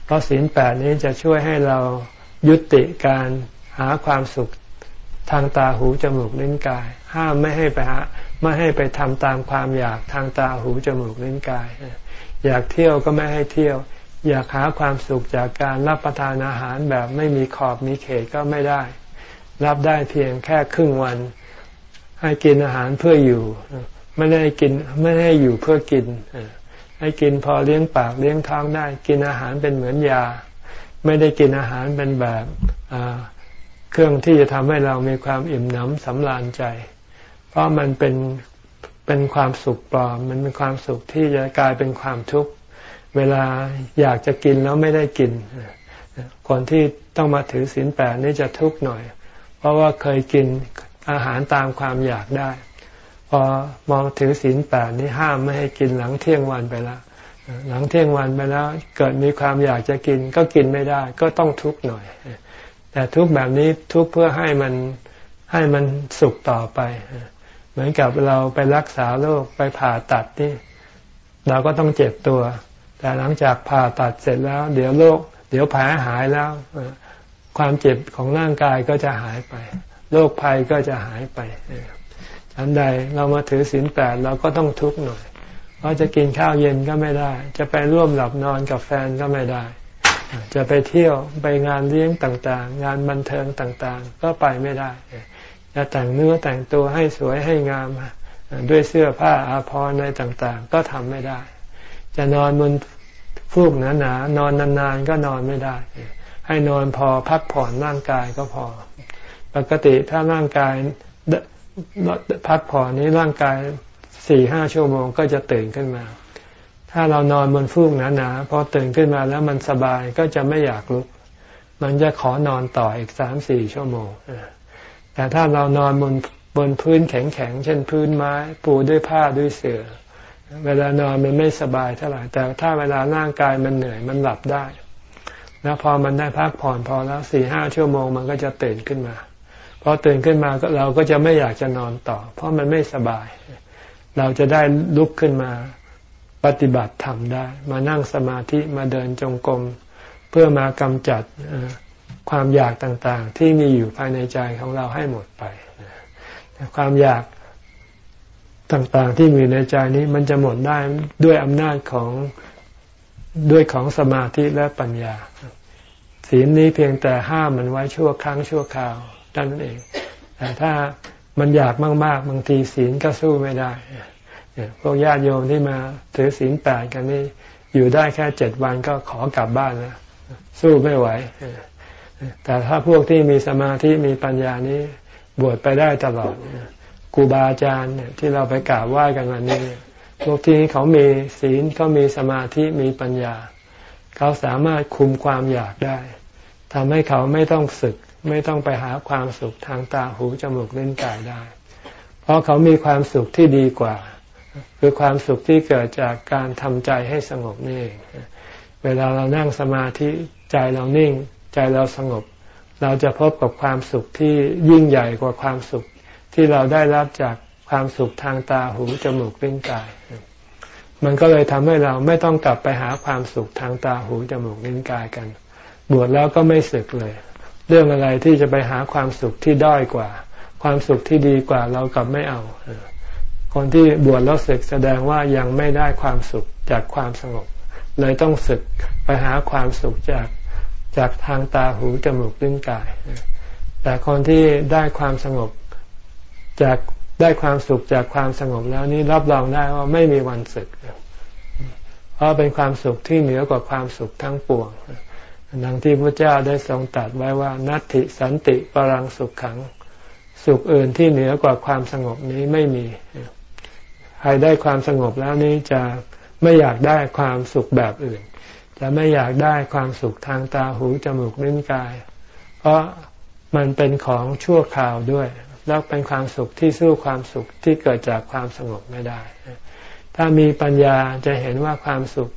เพราะศีลแปดนี้จะช่วยให้เรา ยุติการหาความสุขทางตาหูจมูกลิ้นกาย ห้ามไม่ให้ไปหาไม่ให้ไปทำตามความอยากทางตาหูจมูกลิ้นกาย อยากเที่ยวก็ไม่ให้เที่ยว อยากหาความสุขจากการรับประทานอาหารแบบไม่มีขอบมีเขตก็ไม่ได้ รับได้เพียงแค่ครึ่งวัน ให้กินอาหารเพื่ออยู่ ไม่ได้กินไม่ได้อยู่เพื่อกินให้กินพอเลี้ยงปากเลี้ยงท้องได้ กินอาหารเป็นเหมือนยา ไม่ได้กินอาหารเป็นแบบเครื่องที่จะทำให้เรามีความอิ่มหนำสำราญใจ เพราะมันเป็นเป็นความสุขปลอม มันเป็นความสุขที่จะกลายเป็นความทุกข์ เวลาอยากจะกินแล้วไม่ได้กิน คนที่ต้องมาถือศีลแปดนี่จะทุกข์หน่อย เพราะว่าเคยกินอาหารตามความอยากได้ พอมองถือศีลแปดนี่ห้ามไม่ให้กินหลังเที่ยงวันไปแล้ว หลังเที่ยงวันไปแล้ว เกิดมีความอยากจะกิน ก็กินไม่ได้ ก็ต้องทุกข์หน่อย แต่ทุกข์แบบนี้ทุกข์เพื่อให้มันให้มันสุขต่อไป เหมือนกับเราไปรักษาโรคไปผ่าตัดนี่เราก็ต้องเจ็บตัว แต่หลังจากผ่าตัดเสร็จแล้ว เดี๋ยวโรคเดี๋ยวแผลหายแล้ว ความเจ็บของร่างกายก็จะหายไปโรคภัยก็จะหายไปฉันใดเรามาถือศีลแปดเราก็ต้องทุกข์หน่อย ราะจะกินข้าวเย็นก็ไม่ได้ จะไปร่วมหลับนอนกับแฟนก็ไม่ได้ จะไปเที่ยวไปงานเลี้ยงต่างๆ งานบันเทิงต่างๆ ก็ไปไม่ได้ จะแต่งเนื้อแต่งตัวให้สวยให้งามด้วยเสื้อผ้าอาภรณ์อะไรต่างๆ ก็ทำไม่ได้ จะนอนบนฟูกหนาๆนอนนานๆก็นอนไม่ได้ ให้นอนพอพักผ่อนร่างกายก็พอ ปกติถ้าร่างกายพักผ่อนนี้ร่างกาย สี่ห้าชั่วโมงก็จะตื่นขึ้นมา ถ้าเรานอนบนฟูกหนาๆพอตื่นขึ้นมาแล้วมันสบายก็จะไม่อยากลุก มันจะขอนอนต่ออีกสามสี่ชั่วโมงแต่ถ้าเรานอนบนบนพื้นแข็งๆเช่นพื้นไม้ ปูด้วยผ้าด้วยเสื่อเวลานอนมันไม่สบายเท่าไหร่แต่ถ้าเวลาร่างกายมันเหนื่อยมันหลับได้ แล้วพอมันได้พักผ่อนพอแล้วสี่ห้าชั่วโมงมันก็จะตื่นขึ้นมาพอตื่นขึ้นมาก็เราก็จะไม่อยากจะนอนต่อ เพราะมันไม่สบาย เราจะได้ลุกขึ้นมาปฏิบัติธรรมได้ มานั่งสมาธิมาเดินจงกรมเพื่อมากำจัดความอยากต่างๆ ที่มีอยู่ภายในใจของเราให้หมดไป ความอยากต่างๆ ที่มีในใจนี้มันจะหมดได้ด้วยอำนาจของด้วยของสมาธิและปัญญา ศีลนี้เพียงแต่ห้ามมันไว้ชั่วครั้งชั่วคราวนั่นเองแต่ถ้า มันอยากมาก ๆ บางทีศีลก็สู้ไม่ได้พวกญาติโยมที่มาถือศีลแปดกันนี่อยู่ได้แค่เจ็ดวันก็ขอกลับบ้านแล้วสู้ไม่ไหว แต่ถ้าพวกที่มีสมาธิมีปัญญานี้บวชไปได้ตลอดครูบาอาจารย์ที่เราไปกราบไหว้กันวันนี้พวกที่เขามีศีลเขามีสมาธิมีปัญญา เขาสามารถคุมความอยากได้ทำให้เขาไม่ต้องศึก ไม่ต้องไปหาความสุขทางตาหูจมูกเล่นกายได้ เพราะเขามีความสุขที่ดีกว่า คือความสุขที่เกิดจากการทำใจให้สงบนี่เองเวลาเรานั่งสมาธิใจเรานิ่ง ใจเราสงบ เราจะพบกับความสุขที่ยิ่งใหญ่กว่าความสุขที่เราได้รับจากความสุขทางตาหูจมูกลิ้นกาย มันก็เลยทำให้เราไม่ต้องกลับไปหาความสุขทางตาหูจมูกลิ้นกายกัน บวชแล้วก็ไม่สึกเลย เรื่องอะไรที่จะไปหาความสุขที่ด้อยกว่า ความสุขที่ดีกว่าเรากลับไม่เอา คนที่บวชแล้วสึกแสดงว่ายังไม่ได้ความสุขจากความสงบ เลยต้องสึกไปหาความสุขจากจากทางตาหูจมูกลิ้นกาย แต่คนที่ได้ความสงบจากได้ความสุขจากความสงบแล้วนี้รับรองได้ว่าไม่มีวันสึก เพราะเป็นความสุขที่เหนือกว่าความสุขทั้งปวง ดังที่พระเจ้าได้ทรงตรัสไว้ว่า นัตติสันติปรังสุขขัง สุขอื่นที่เหนือกว่าความสงบนี้ไม่มี ใครได้ความสงบแล้วนี้จะไม่อยากได้ความสุขแบบอื่น จะไม่อยากได้ความสุขทางตาหูจมูกลิ้นกาย เพราะมันเป็นของชั่วคราวด้วย แล้วเป็นความสุขที่สู้ความสุขที่เกิดจากความสงบไม่ได้ ถ้ามีปัญญาจะเห็นว่าความสุข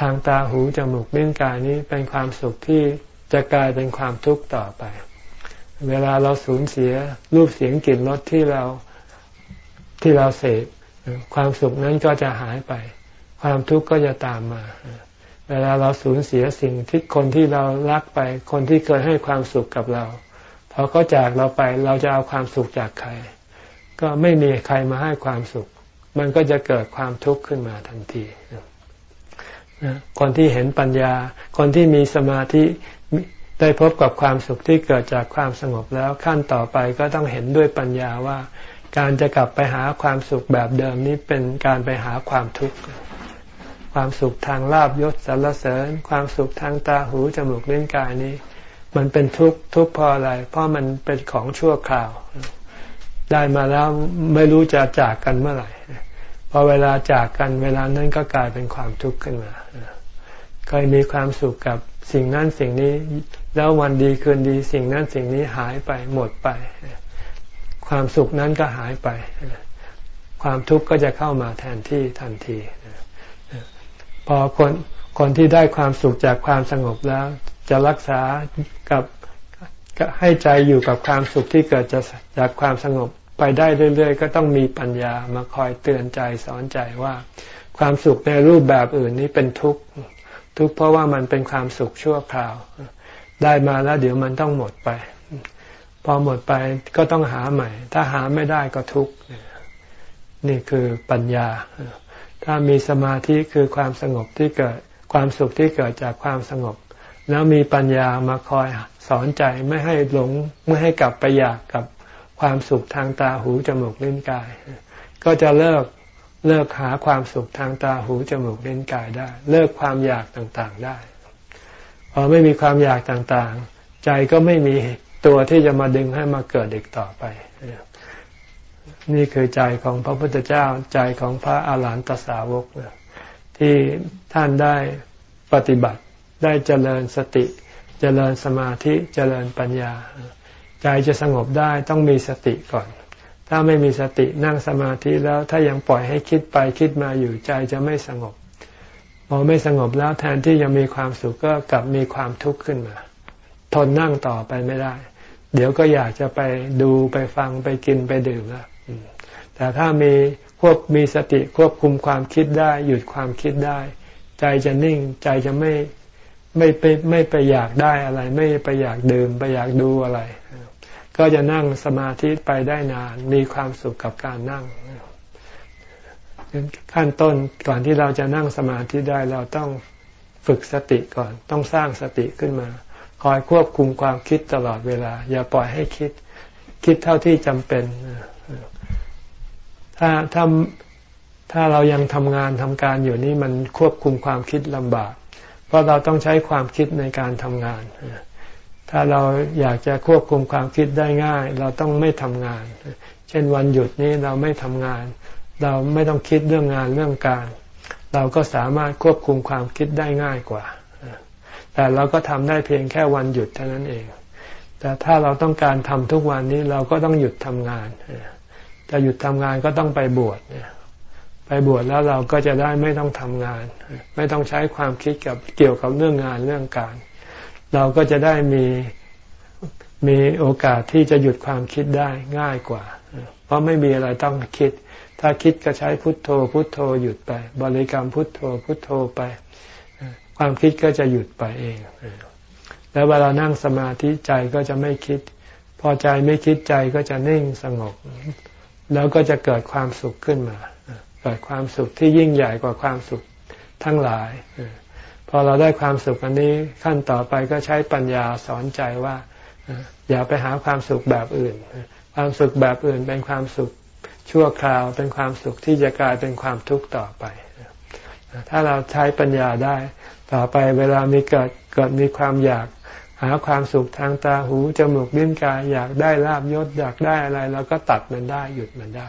ทางตาหูจมูกลิ้นกายนี้เป็นความสุขที่จะกลายเป็นความทุกข์ต่อไป เวลาเราสูญเสียรูปเสียงกลิ่นรสที่เราที่เราเสพความสุขนั้นก็จะหายไป ความทุกข์ก็จะตามมา เวลาเราสูญเสียสิ่งที่คนที่เรารักไป คนที่เคยให้ความสุขกับเราพอเขาจากเราไปเราจะเอาความสุขจากใคร ก็ไม่มีใครมาให้ความสุข มันก็จะเกิดความทุกข์ขึ้นมาทันที คนที่เห็นปัญญา คนที่มีสมาธิได้พบกับความสุขที่เกิดจากความสงบแล้วขั้นต่อไปก็ต้องเห็นด้วยปัญญาว่า การจะกลับไปหาความสุขแบบเดิมนี้เป็นการไปหาความทุกข์ความสุขทางลาบยศสรรเสริญ ความสุขทางตาหูจมูกเล่นกายนี้ มันเป็นทุกข์ทุกข์เพราะอะไร เพราะมันเป็นของชั่วคราว ได้มาแล้วไม่รู้จะจากกันเมื่อไหร่ พอเวลาจากกันเวลานั้นก็กลายเป็นความทุกข์ขึ้นมาเคยมีความสุขกับสิ่งนั้นสิ่งนี้ แล้ววันดีคืนดีสิ่งนั้นสิ่งนี้หายไปหมดไป ความสุขนั้นก็หายไป ความทุกข์ก็จะเข้ามาแทนที่ทันทีพอคนคนที่ได้ความสุขจากความสงบแล้ว จะรักษากับให้ใจอยู่กับความสุขที่เกิดจากความสงบ ไปได้เรื่อยๆ ก็ต้องมีปัญญามาคอยเตือนใจสอนใจว่า ความสุขในรูปแบบอื่นนี้เป็นทุกข์ทุกข์เพราะว่ามันเป็นความสุขชั่วคราว ได้มาแล้วเดี๋ยวมันต้องหมดไป พอหมดไปก็ต้องหาใหม่ ถ้าหาไม่ได้ก็ทุกข์นี่คือปัญญา ถ้ามีสมาธิคือความสงบที่เกิดความสุขที่เกิดจากความสงบ แล้วมีปัญญามาคอยสอนใจไม่ให้หลงไม่ให้กลับไปอยากกับ ความสุขทางตาหูจมูกลิ้นกาย ก็จะเลิกเลิกหาความสุขทางตาหูจมูกลิ้นกายได้ เลิกความอยากต่างๆได้พอไม่มีความอยากต่างๆ ใจก็ไม่มีตัวที่จะมาดึงให้มาเกิดเด็กต่อไป นี่คือใจของพระพุทธเจ้าใจของพระอาหารหันตสาวกที่ท่านได้ปฏิบัติได้เจริญสติ เจริญสมาธิเจริญปัญญา ใจจะสงบได้ต้องมีสติก่อน ถ้าไม่มีสตินั่งสมาธิแล้วถ้ายังปล่อยให้คิดไปคิดมาอยู่ใจจะไม่สงบ พอไม่สงบแล้วแทนที่จะมีความสุขก็กลับมีความทุกข์ขึ้นมา ทนนั่งต่อไปไม่ได้ เดี๋ยวก็อยากจะไปดูไปฟังไปกินไปดื่มแล้วแต่ถ้ามีควบมีสติควบคุมความคิดได้ หยุดความคิดได้ ใจจะนิ่งใจจะไม่ไม่ไปไม่ไปอยากได้อะไร ไม่ไปอยากดื่มไปอยากดูอะไร ก็จะนั่งสมาธิไปได้นาน มีความสุขกับการนั่ง ขั้นต้นก่อนที่เราจะนั่งสมาธิได้เราต้องฝึกสติก่อน ต้องสร้างสติขึ้นมา คอยควบคุมความคิดตลอดเวลา อย่าปล่อยให้คิด คิดเท่าที่จำเป็น ถ้าถ้าถ้าเรายังทำงานทำการอยู่นี่มันควบคุมความคิดลำบาก เพราะเราต้องใช้ความคิดในการทำงาน ถ้าเราอยากจะควบคุมความคิดได้ง่าย เราต้องไม่ทำงาน เช่นวันหยุดนี้เราไม่ทำงาน เราไม่ต้องคิดเรื่องงานเรื่องการ เราก็สามารถควบคุมความคิดได้ง่ายกว่า แต่เราก็ทำได้เพียงแค่วันหยุดเท่านั้นเอง แต่ถ้าเราต้องการทำทุกวันนี้เราก็ต้องหยุดทำงานจะหยุดทำงานก็ต้องไปบวชไปบวชแล้วเราก็จะได้ไม่ต้องทำงาน ไม่ต้องใช้ความคิดกับเกี่ยวกับเรื่องงานเรื่องการ เราก็จะได้มีมีโอกาสที่จะหยุดความคิดได้ง่ายกว่า เพราะไม่มีอะไรต้องคิด ถ้าคิดก็ใช้พุทโธ พุทโธหยุดไป บริกรรมพุทโธ พุทโธไป ความคิดก็จะหยุดไปเอง แล้วเวลานั่งสมาธิใจก็จะไม่คิด พอใจไม่คิดใจก็จะนิ่งสงบ แล้วก็จะเกิดความสุขขึ้นมา เกิดความสุขที่ยิ่งใหญ่กว่าความสุขทั้งหลาย พอเราได้ความสุขอันนี้ขั้นต่อไปก็ใช้ปัญญาสอนใจว่า อย่าไปหาความสุขแบบอื่น ความสุขแบบอื่นเป็นความสุขชั่วคราว เป็นความสุขที่จะกลายเป็นความทุกข์ต่อไป ถ้าเราใช้ปัญญาได้ ต่อไปเวลามีเกิดเกิดมีความอยากหาความสุขทางตาหูจมูกลิ้นกายอยากได้ลาบยศอยากได้อะไรเราก็ตัดมันได้หยุดมันได้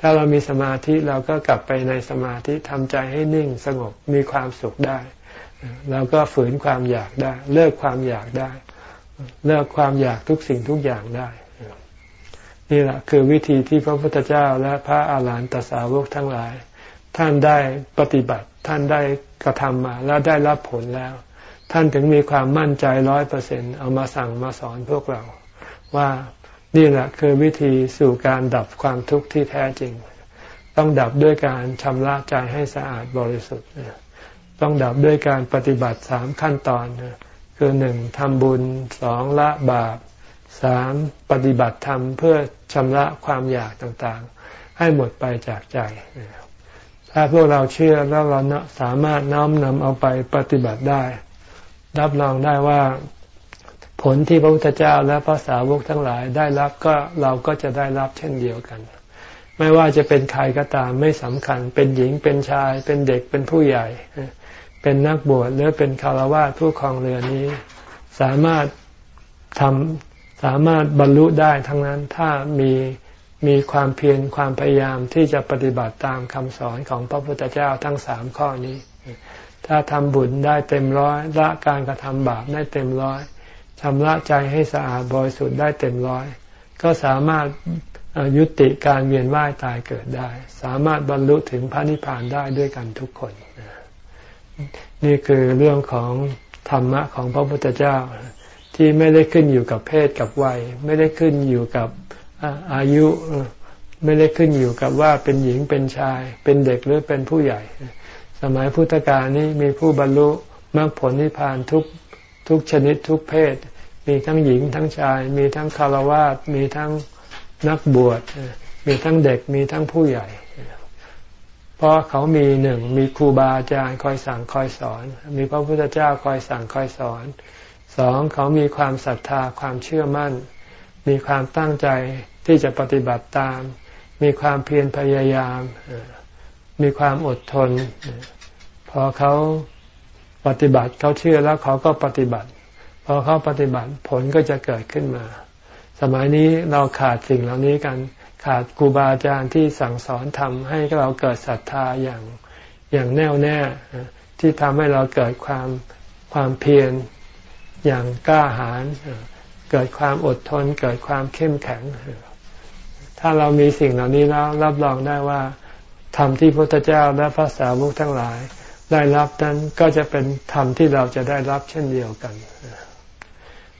ถ้าเรามีสมาธิเราก็กลับไปในสมาธิทำใจให้นิ่งสงบมีความสุขได้ เราก็ฝืนความอยากได้ เลิกความอยากได้ เลิกความอยากทุกสิ่งทุกอย่างได้ นี่แหละคือวิธีที่พระพุทธเจ้าและพระอาหารหันตสาวกทั้งหลาย ท่านได้ปฏิบัติ ท่านได้กระทำมาแล้วได้รับผลแล้ว ท่านถึงมีความมั่นใจร้อยเปอร์เซ็นเอามาสั่งมาสอนพวกเรา ว่านี่แหละคือวิธีสู่การดับความทุกข์ที่แท้จริง ต้องดับด้วยการชำระใจให้สะอาดบริสุทธิ์ ต้องดับด้วยการปฏิบัติสามขั้นตอนคือหนึ่งทำบุญสองละบาปสามปฏิบัติธรรมเพื่อชำระความอยากต่างๆ ให้หมดไปจากใจ ถ้าพวกเราเชื่อแล้วเราสามารถน้อมนำเอาไปปฏิบัติได้ รับรองได้ว่าผลที่พระพุทธเจ้าและพระสาวกทั้งหลายได้รับก็เราก็จะได้รับเช่นเดียวกัน ไม่ว่าจะเป็นใครก็ตามไม่สำคัญ เป็นหญิงเป็นชาย เป็นเด็กเป็นผู้ใหญ่ เป็นนักบวชหรือเป็นคารวะผู้ครองเรือนนี้ สามารถทำสามารถบรรลุได้ทั้งนั้นถ้ามีมีความเพียรความพยายามที่จะปฏิบัติตามคำสอนของพระพุทธเจ้าทั้งสามข้อนี้ ถ้าทำบุญได้เต็มร้อยละการกระทำบาปได้เต็มร้อยชำระใจให้สะอาดบริสุทธิ์ได้เต็มร้อย ก็สามารถยุติการเวียนว่ายตายเกิดได้ สามารถบรรลุถึงพระนิพพานได้ด้วยกันทุกคน นี่คือเรื่องของธรรมะของพระพุทธเจ้า ที่ไม่ได้ขึ้นอยู่กับเพศกับวัย ไม่ได้ขึ้นอยู่กับอายุ ไม่ได้ขึ้นอยู่กับว่าเป็นหญิงเป็นชาย เป็นเด็กหรือเป็นผู้ใหญ่ สมัยพุทธกาลนี้มีผู้บรรลุมรรคผลนิพพานทุกทุกชนิดทุกเพศ มีทั้งหญิงทั้งชาย มีทั้งคารวะมีทั้งนักบวชมีทั้งเด็กมีทั้งผู้ใหญ่ เพราะเขามีหนึ่งมีครูบาอาจารย์คอยสั่งคอยสอน มีพระพุทธเจ้าคอยสั่งคอยสอนสองเขามีความศรัทธาความเชื่อมั่น มีความตั้งใจที่จะปฏิบัติตาม มีความเพียรพยายาม มีความอดทน พอเขาปฏิบัติเขาเชื่อแล้วเขาก็ปฏิบัติ พอเขาปฏิบัติผลก็จะเกิดขึ้นมา สมัยนี้เราขาดสิ่งเหล่านี้กัน ขาดครูบาอาจารย์ที่สั่งสอนทำให้เราเกิดศรัทธาอย่างอย่างแน่วแน่ที่ทำให้เราเกิดความความเพียรอย่างกล้าหาญเกิดความอดทน เกิดความเข้มแข็ง ถ้าเรามีสิ่งเหล่านี้แล้วรับรองได้ว่าธรรมที่พระพุทธเจ้าและพระสาวกทั้งหลาย ได้รับนั้นก็จะเป็นธรรมที่เราจะได้รับเช่นเดียวกัน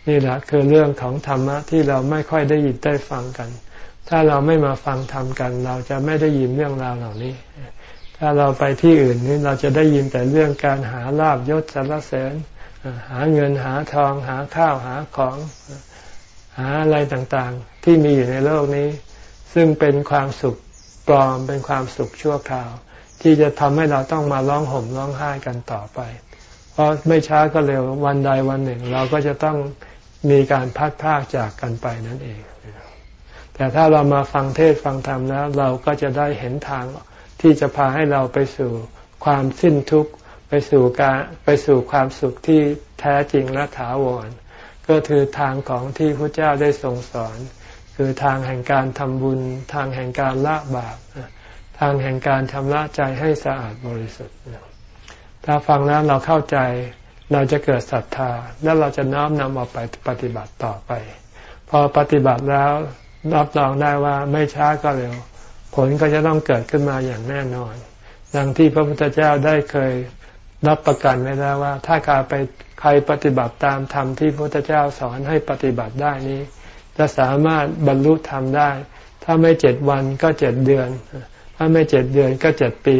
นี่แหละคือเรื่องของธรรมะที่เราไม่ค่อยได้ยินได้ฟังกัน ถ้าเราไม่มาฟังธรรมกัน เราจะไม่ได้ยินเรื่องราวเหล่านี้ ถ้าเราไปที่อื่นนี่เราจะได้ยินแต่เรื่องการหาลาบยศสรรเสริญ หาเงินหาทอง หาข้าวหาของหาอะไรต่างๆ ที่มีอยู่ในโลกนี้ ซึ่งเป็นความสุขปลอมเป็นความสุขชั่วคราว ที่จะทำให้เราต้องมาร้องห่มร้องไห้กันต่อไป เพราะไม่ช้าก็เร็ววันใดวันหนึ่ง เราก็จะต้องมีการพัดพากจากกันไปนั่นเอง แต่ถ้าเรามาฟังเทศฟังธรรมแล้วเราก็จะได้เห็นทางที่จะพาให้เราไปสู่ความสิ้นทุกข์ไปสู่การไปสู่ความสุขที่แท้จริงและถาวร ก็คือทางของที่พระเจ้าได้ทรงสอน คือทางแห่งการทำบุญ ทางแห่งการละบาปทางแห่งการชำระใจให้สะอาดบริสุทธิ์ถ้าฟังแล้วเราเข้าใจเราจะเกิดศรัทธา แล้วเราจะน้อมนำเอาไปปฏิบัติต่อไป พอปฏิบัติแล้ว รับรองได้ว่าไม่ช้าก็เร็ว ผลก็จะต้องเกิดขึ้นมาอย่างแน่นอน ดังที่พระพุทธเจ้าได้เคยรับประกันไว้แล้วว่า ถ้าใครไปใครปฏิบัติตามธรรมที่พระพุทธเจ้าสอนให้ปฏิบัติได้นี้ จะสามารถบรรลุธรรมได้ ถ้าไม่เจ็ดวันก็เจ็ดเดือน ถ้าไม่เจ็ดเดือนก็เจ็ดปี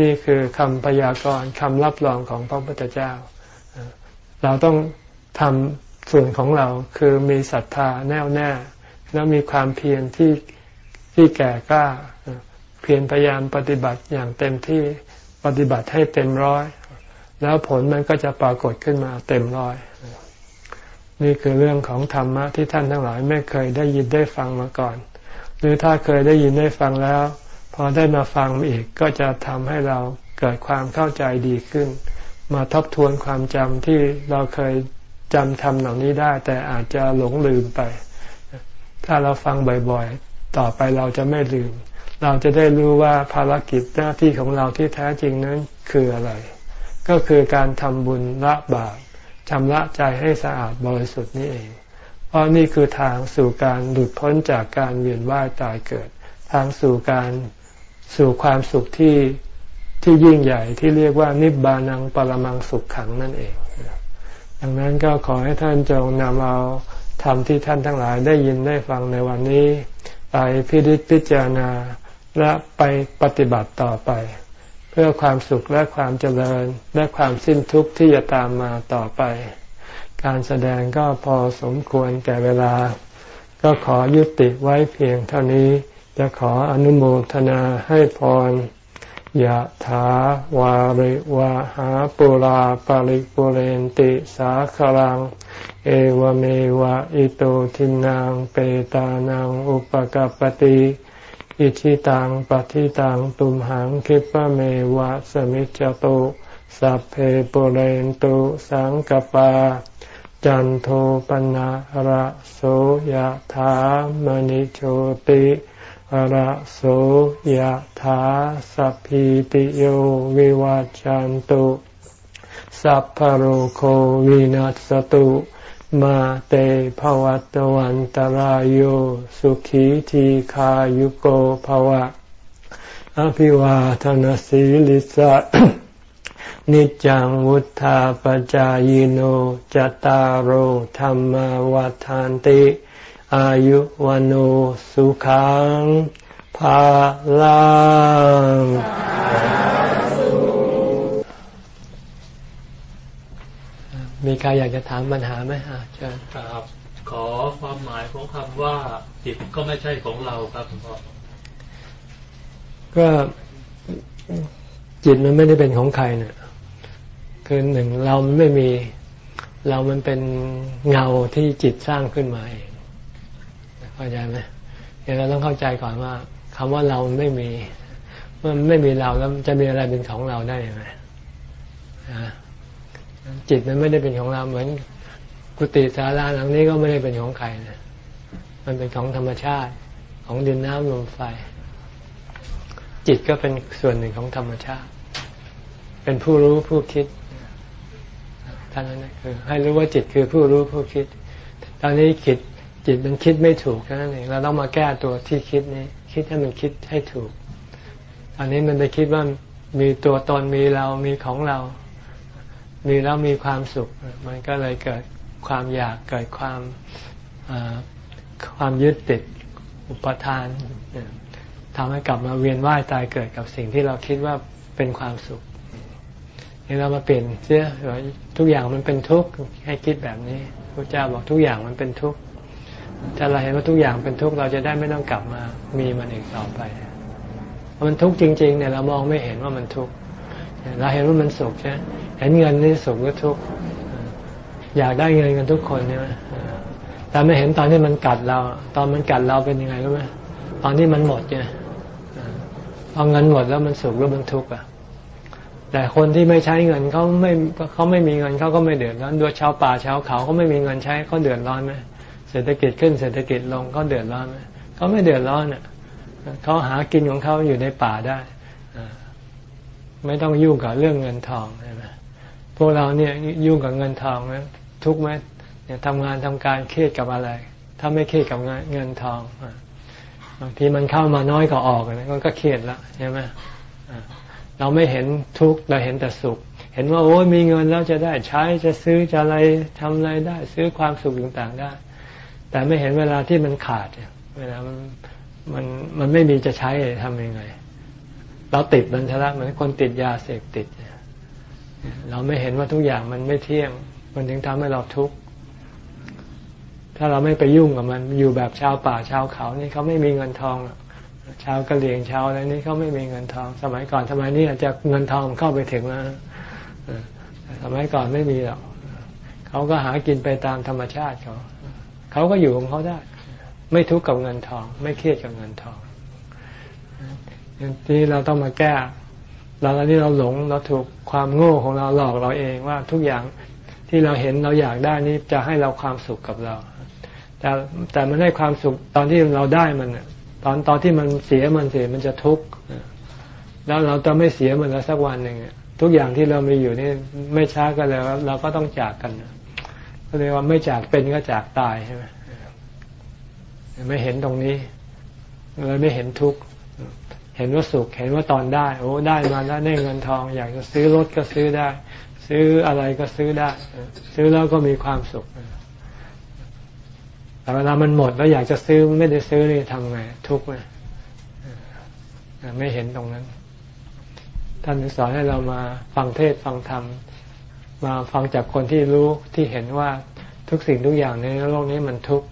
นี่คือคำพยากรณ์คำรับรองของพระพุทธเจ้า เราต้องทำส่วนของเราคือมีศรัทธาแน่วแน่ แล้วมีความเพียรที่ที่แก่กล้าเพียรพยายามปฏิบัติอย่างเต็มที่ปฏิบัติให้เต็มร้อย แล้วผลมันก็จะปรากฏขึ้นมาเต็มร้อย นี่คือเรื่องของธรรมะที่ท่านทั้งหลายไม่เคยได้ยินได้ฟังมาก่อน หรือถ้าเคยได้ยินได้ฟังแล้ว พอได้มาฟังอีกก็จะทำให้เราเกิดความเข้าใจดีขึ้น มาทบทวนความจำที่เราเคยจำทำเหล่านี้ได้ แต่อาจจะหลงลืมไป ถ้าเราฟังบ่อยๆ ต่อไปเราจะไม่ลืม เราจะได้รู้ว่าภารกิจหน้าที่ของเราที่แท้จริงนั้นคืออะไร ก็คือการทำบุญละบาปชำระใจให้สะอาดบริสุทธิ์นี่เอง เพราะนี่คือทางสู่การหลุดพ้นจากการเวียนว่ายตายเกิด ทางสู่การสู่ความสุขที่ที่ยิ่งใหญ่ที่เรียกว่านิบานังปรมังสุขขังนั่นเองดังนั้นก็ขอให้ท่านจงนำเอา ธรรมที่ท่านทั้งหลายได้ยินได้ฟังในวันนี้ ไปพิจิตพิจารณาและไปปฏิบัติต่อไป เพื่อความสุขและความเจริญและความสิ้นทุกข์ที่จะตามมาต่อไป การแสดงก็พอสมควรแก่เวลา ก็ขอยุติไว้เพียงเท่านี้จะขออนุโมทนาให้พร ยะถาวาริวะหาปุราปาริปุเรนติสาคลัง เอวเมวะอิโตทินังเปตานังอุปกปติอิชิตังปฏิตังตุมหังคิปะเมวะสมิจจตุสัพเพปุเรนตุสังกปา จันโทปนะระโสยะถามณิโชติ ระโสยถาสัพพิติโยวิวัจจันตุ สัพพโรโควินัสตุมาเตภวัตวันตารโยสุขีทีขายุโกภวะ อภิวาทนสีลิสะ นิจังวุธาปจายโนจตารโธรรมวัฏานติ อายุวันโอสุขังภาลังมีใครอยากจะถามปัญหาไหมฮะเชิญครับ ขอความหมายของคำว่า จิตก็ไม่ใช่ของเราครับหลวงพ่อก็จิตมันไม่ได้เป็นของใครเนี่ยคือหนึ่งเรามันไม่มี เรามันเป็นเงาที่จิตสร้างขึ้นมาเอง เข้าใจไหมเดี๋ยวเราต้องเข้าใจก่อนว่าคำว่าเราไม่มีมันไม่มีเราแล้วจะมีอะไรเป็นของเราได้ยังไงจิตมันไม่ได้เป็นของเราเหมือน กุฏิศาลาหลังนี้ก็ไม่ได้เป็นของใครนะมันเป็นของธรรมชาติของดินน้ำลมไฟ จิตก็เป็นส่วนหนึ่งของธรรมชาติ เป็นผู้รู้ผู้คิดท่านนั้นคือ ให้รู้ว่าจิตคือผู้รู้ผู้คิด ตอนนี้คิด จิตมันคิดไม่ถูกแค่นั้นเองเราต้องมาแก้ตัวที่คิดนี้ คิดให้มันคิดให้ถูกตอนนี้มันไปคิดว่ามีตัวตนมีเรามีของเรา มีแล้วมีความสุข มันก็เลยเกิดความอยากเกิดความความยึดติดอุปทานทำให้กลับมาเวียนว่ายตายเกิดกับสิ่งที่เราคิดว่าเป็นความสุขนี่เรามาเปลี่ยนเสียทุกอย่างมันเป็นทุกข์ให้คิดแบบนี้พระเจ้าบอกทุกอย่างมันเป็นทุกข์ ถ้าเราเห็นว่าทุกอย่างเป็นทุกข์เราจะได้ไม่ต้องกลับมามีมันอีกต่อไปมันทุกข์จริง ๆ เนี่ยเรามองไม่เห็นว่ามันทุกข์เราเห็นว่ามันสุขใช่เห็นเงินนี่สุขหรือทุกข์อยากได้เงินกันทุกคนใช่ไหมแต่ไม่เห็นตอนที่มันกัดเรา ตอนมันกัดเราเป็นยังไงรู้ไหมตอนที่มันหมดเนี่ยพอเงินหมดแล้วมันสุขหรือมันทุกข์อะแต่คนที่ไม่ใช้เงินเขาไม่เขาไม่มีเงินเขาก็ไม่เดือดร้อนด้วยชาวป่าชาวเขาเขาไม่มีเงินใช้เขาเดือดร้อนไหม เศรษฐกิจขึ้นเศรษฐกิจลงเขาเดือดร้อนไหมเขาไม่เดือดร้อนอะเขาหากินของเขาอยู่ในป่าได้ไม่ต้องยุ่งกับเรื่องเงินทองใช่ไหมพวกเราเนี่ยยุ่งกับเงินทองไหมทุกไหมเนี่ยทำงานทำการเครียดกับอะไร ถ้าไม่เครียดกับเงินทองบางทีมันเข้ามาน้อยกว่าออกนะมันก็เครียดล้วใช่ไหมเราไม่เห็นทุกข์เราเห็นแต่สุข เห็นว่าโอ้ยมีเงินแล้วจะได้ใช้จะซื้อจะอะไรทำอะไรได้ ซื้อความสุขต่างๆได้ แต่ไม่เห็นเวลาที่มันขาดเวลามันมันมันไม่มีจะใช้ทำยังไง เราติดมันทะละเหมือนคนติดยาเสพติดเราไม่เห็นว่าทุกอย่างมันไม่เที่ยง มันถึงทำให้เราทุกข์ถ้าเราไม่ไปยุ่งกับมันอยู่แบบชาวป่าชาวเขานี่เขาไม่มีเงินทองชาวกะเหรี่ยงชาวอะไรนี่เขาไม่มีเงินทอง สมัยก่อนสมัยนี้อาจจะเงินทองเข้าไปถึงแล้วสมัยก่อนไม่มีหรอกเขาก็หากินไปตามธรรมชาติเขา เขาก็อยู่ของเขาได้ ไม่ทุกข์กับเงินทอง ไม่เครียดกับเงินทองที่เราต้องมาแก้เราตอนนี้เราหลงเราถูกความโง่ของเราหลอกเราเองว่าทุกอย่างที่เราเห็นเราอยากได้นี้จะให้เราความสุขกับเรา แต่แต่มันให้ความสุขตอนที่เราได้มันตอนตอนที่มันเสียมันเสียมันจะทุกข์แล้วเราจะไม่เสียมันแล้วสักวันหนึ่งทุกอย่างที่เรามีอยู่นี่ไม่ช้าก็แล้วเราก็ต้องจากกันก็ เลยว่าไม่จากเป็นก็จากตายใช่ไหมไม่เห็นตรงนี้เลยไม่เห็นทุกข์เห็นว่าสุข เห็นว่าตอนได้ โอ้ได้มาแล้วได้เงินทอง อยากจะซื้อรถก็ซื้อได้ ซื้ออะไรก็ซื้อได้ ซื้อแล้วก็มีความสุข แต่เวลามันหมดแล้วอยากจะซื้อไม่ได้ซื้อนี่ทำไงทุกข์ไหมไม่เห็นตรงนั้น ท่านสอนให้เรามาฟังเทศฟังธรรม มาฟังจากคนที่รู้ที่เห็นว่าทุกสิ่งทุกอย่างในโลกนี้มันทุกข์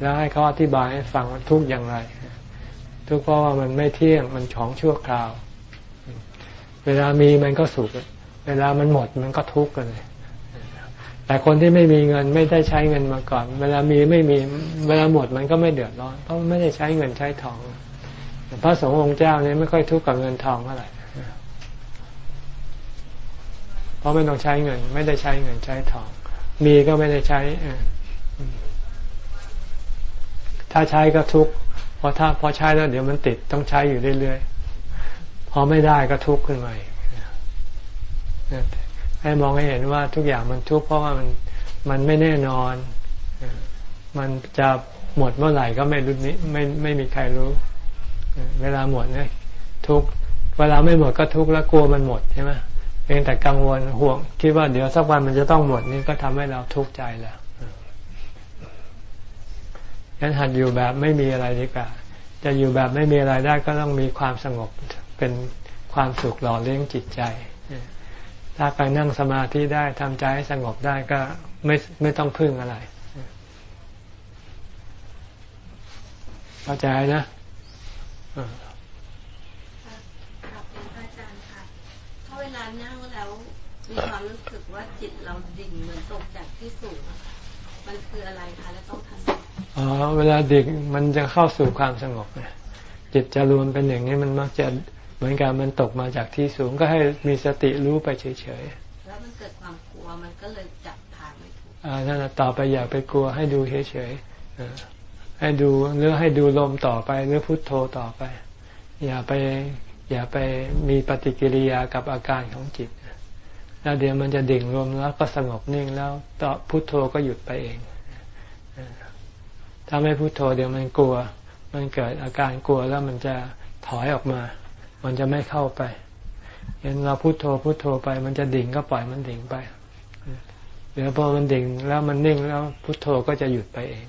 แล้วให้เขาอธิบายให้ฟังว่าทุกข์อย่างไร ทุกข์เพราะว่ามันไม่เที่ยงมันของชั่วคราว เวลามีมันก็สุขเวลามันหมดมันก็ทุกข์กันเลยแต่คนที่ไม่มีเงินไม่ได้ใช้เงินมาก่อน เวลามีไม่มีเวลาหมดมันก็ไม่เดือดร้อนเพราะไม่ได้ใช้เงินใช้ทองพระสงฆ์องค์เจ้าเนี่ยไม่ค่อยทุกข์กับเงินทองเท่าไหร่ เพราะไม่ต้องใช้เงิน ไม่ได้ใช้เงินใช้ทอง มีก็ไม่ได้ใช้ถ้าใช้ก็ทุกข์พอถ้าพอใช้แล้วเดี๋ยวมันติดต้องใช้อยู่เรื่อยๆพอไม่ได้ก็ทุกข์ขึ้นมาให้มองให้เห็นว่าทุกอย่างมันทุกข์เพราะว่ามันมันไม่แน่นอน มันจะหมดเมื่อไหร่ก็ไม่รู้นี้ไม่ไม่มีใครรู้ เวลาหมดเนี่ยทุกเวลาไม่หมดก็ทุกข์แล้วกลัวมันหมดใช่ไหม เพียงแต่กังวลห่วง คิดว่าเดี๋ยวสักวันมันจะต้องหมดนี่ก็ทำให้เราทุกข์ใจแล้วงั้นหัดอยู่แบบไม่มีอะไรดีกว่า จะอยู่แบบไม่มีอะไรได้ก็ต้องมีความสงบเป็นความสุขหล่อเลี้ยงจิตใจ ถ้าไปนั่งสมาธิได้ทำใจให้สงบได้ก็ไม่ไม่ต้องพึ่งอะไร เข้าใจนะครับอาจารย์ค่ะถ้าเวลานั่งแล้ว มีความรู้สึกว่าจิตเราดิ่งเหมือนตกจากที่สูงมันคืออะไรคะและต้องทำอ๋อเวลาดิ่งมันจะเข้าสู่ความสงบจิตจะรวมเป็นอย่างนี้มันมักจะเหมือนกันมันตกมาจากที่สูงก็ให้มีสติรู้ไปเฉยๆแล้วมันเกิดความกลัวมันก็เลยจับทางไม่ถูกอ่านั่นแหละต่อไปอย่าไปกลัวให้ดูเฉยๆให้ดูหรือให้ดูลมต่อไปหรือพุทโธต่อไป อย่าไปอย่าไปมีปฏิกิริยากับอาการของจิต แล้วเดี๋ยวมันจะดิ่งรวมแล้วก็สงบนิ่งแล้วต่อพุทโธก็หยุดไปเอง ถ้าไม่พุทโธเดี๋ยวมันกลัว มันเกิดอาการกลัวแล้วมันจะถอยออกมา มันจะไม่เข้าไปเห็นเราพุโทโธพุโทโธไป มันจะดิ่งก็ปล่อยมันดิ่งไปเดี๋ยวพอมันดิ่งแล้วมันนิ่งแล้วพุโทโธก็จะหยุดไปเอง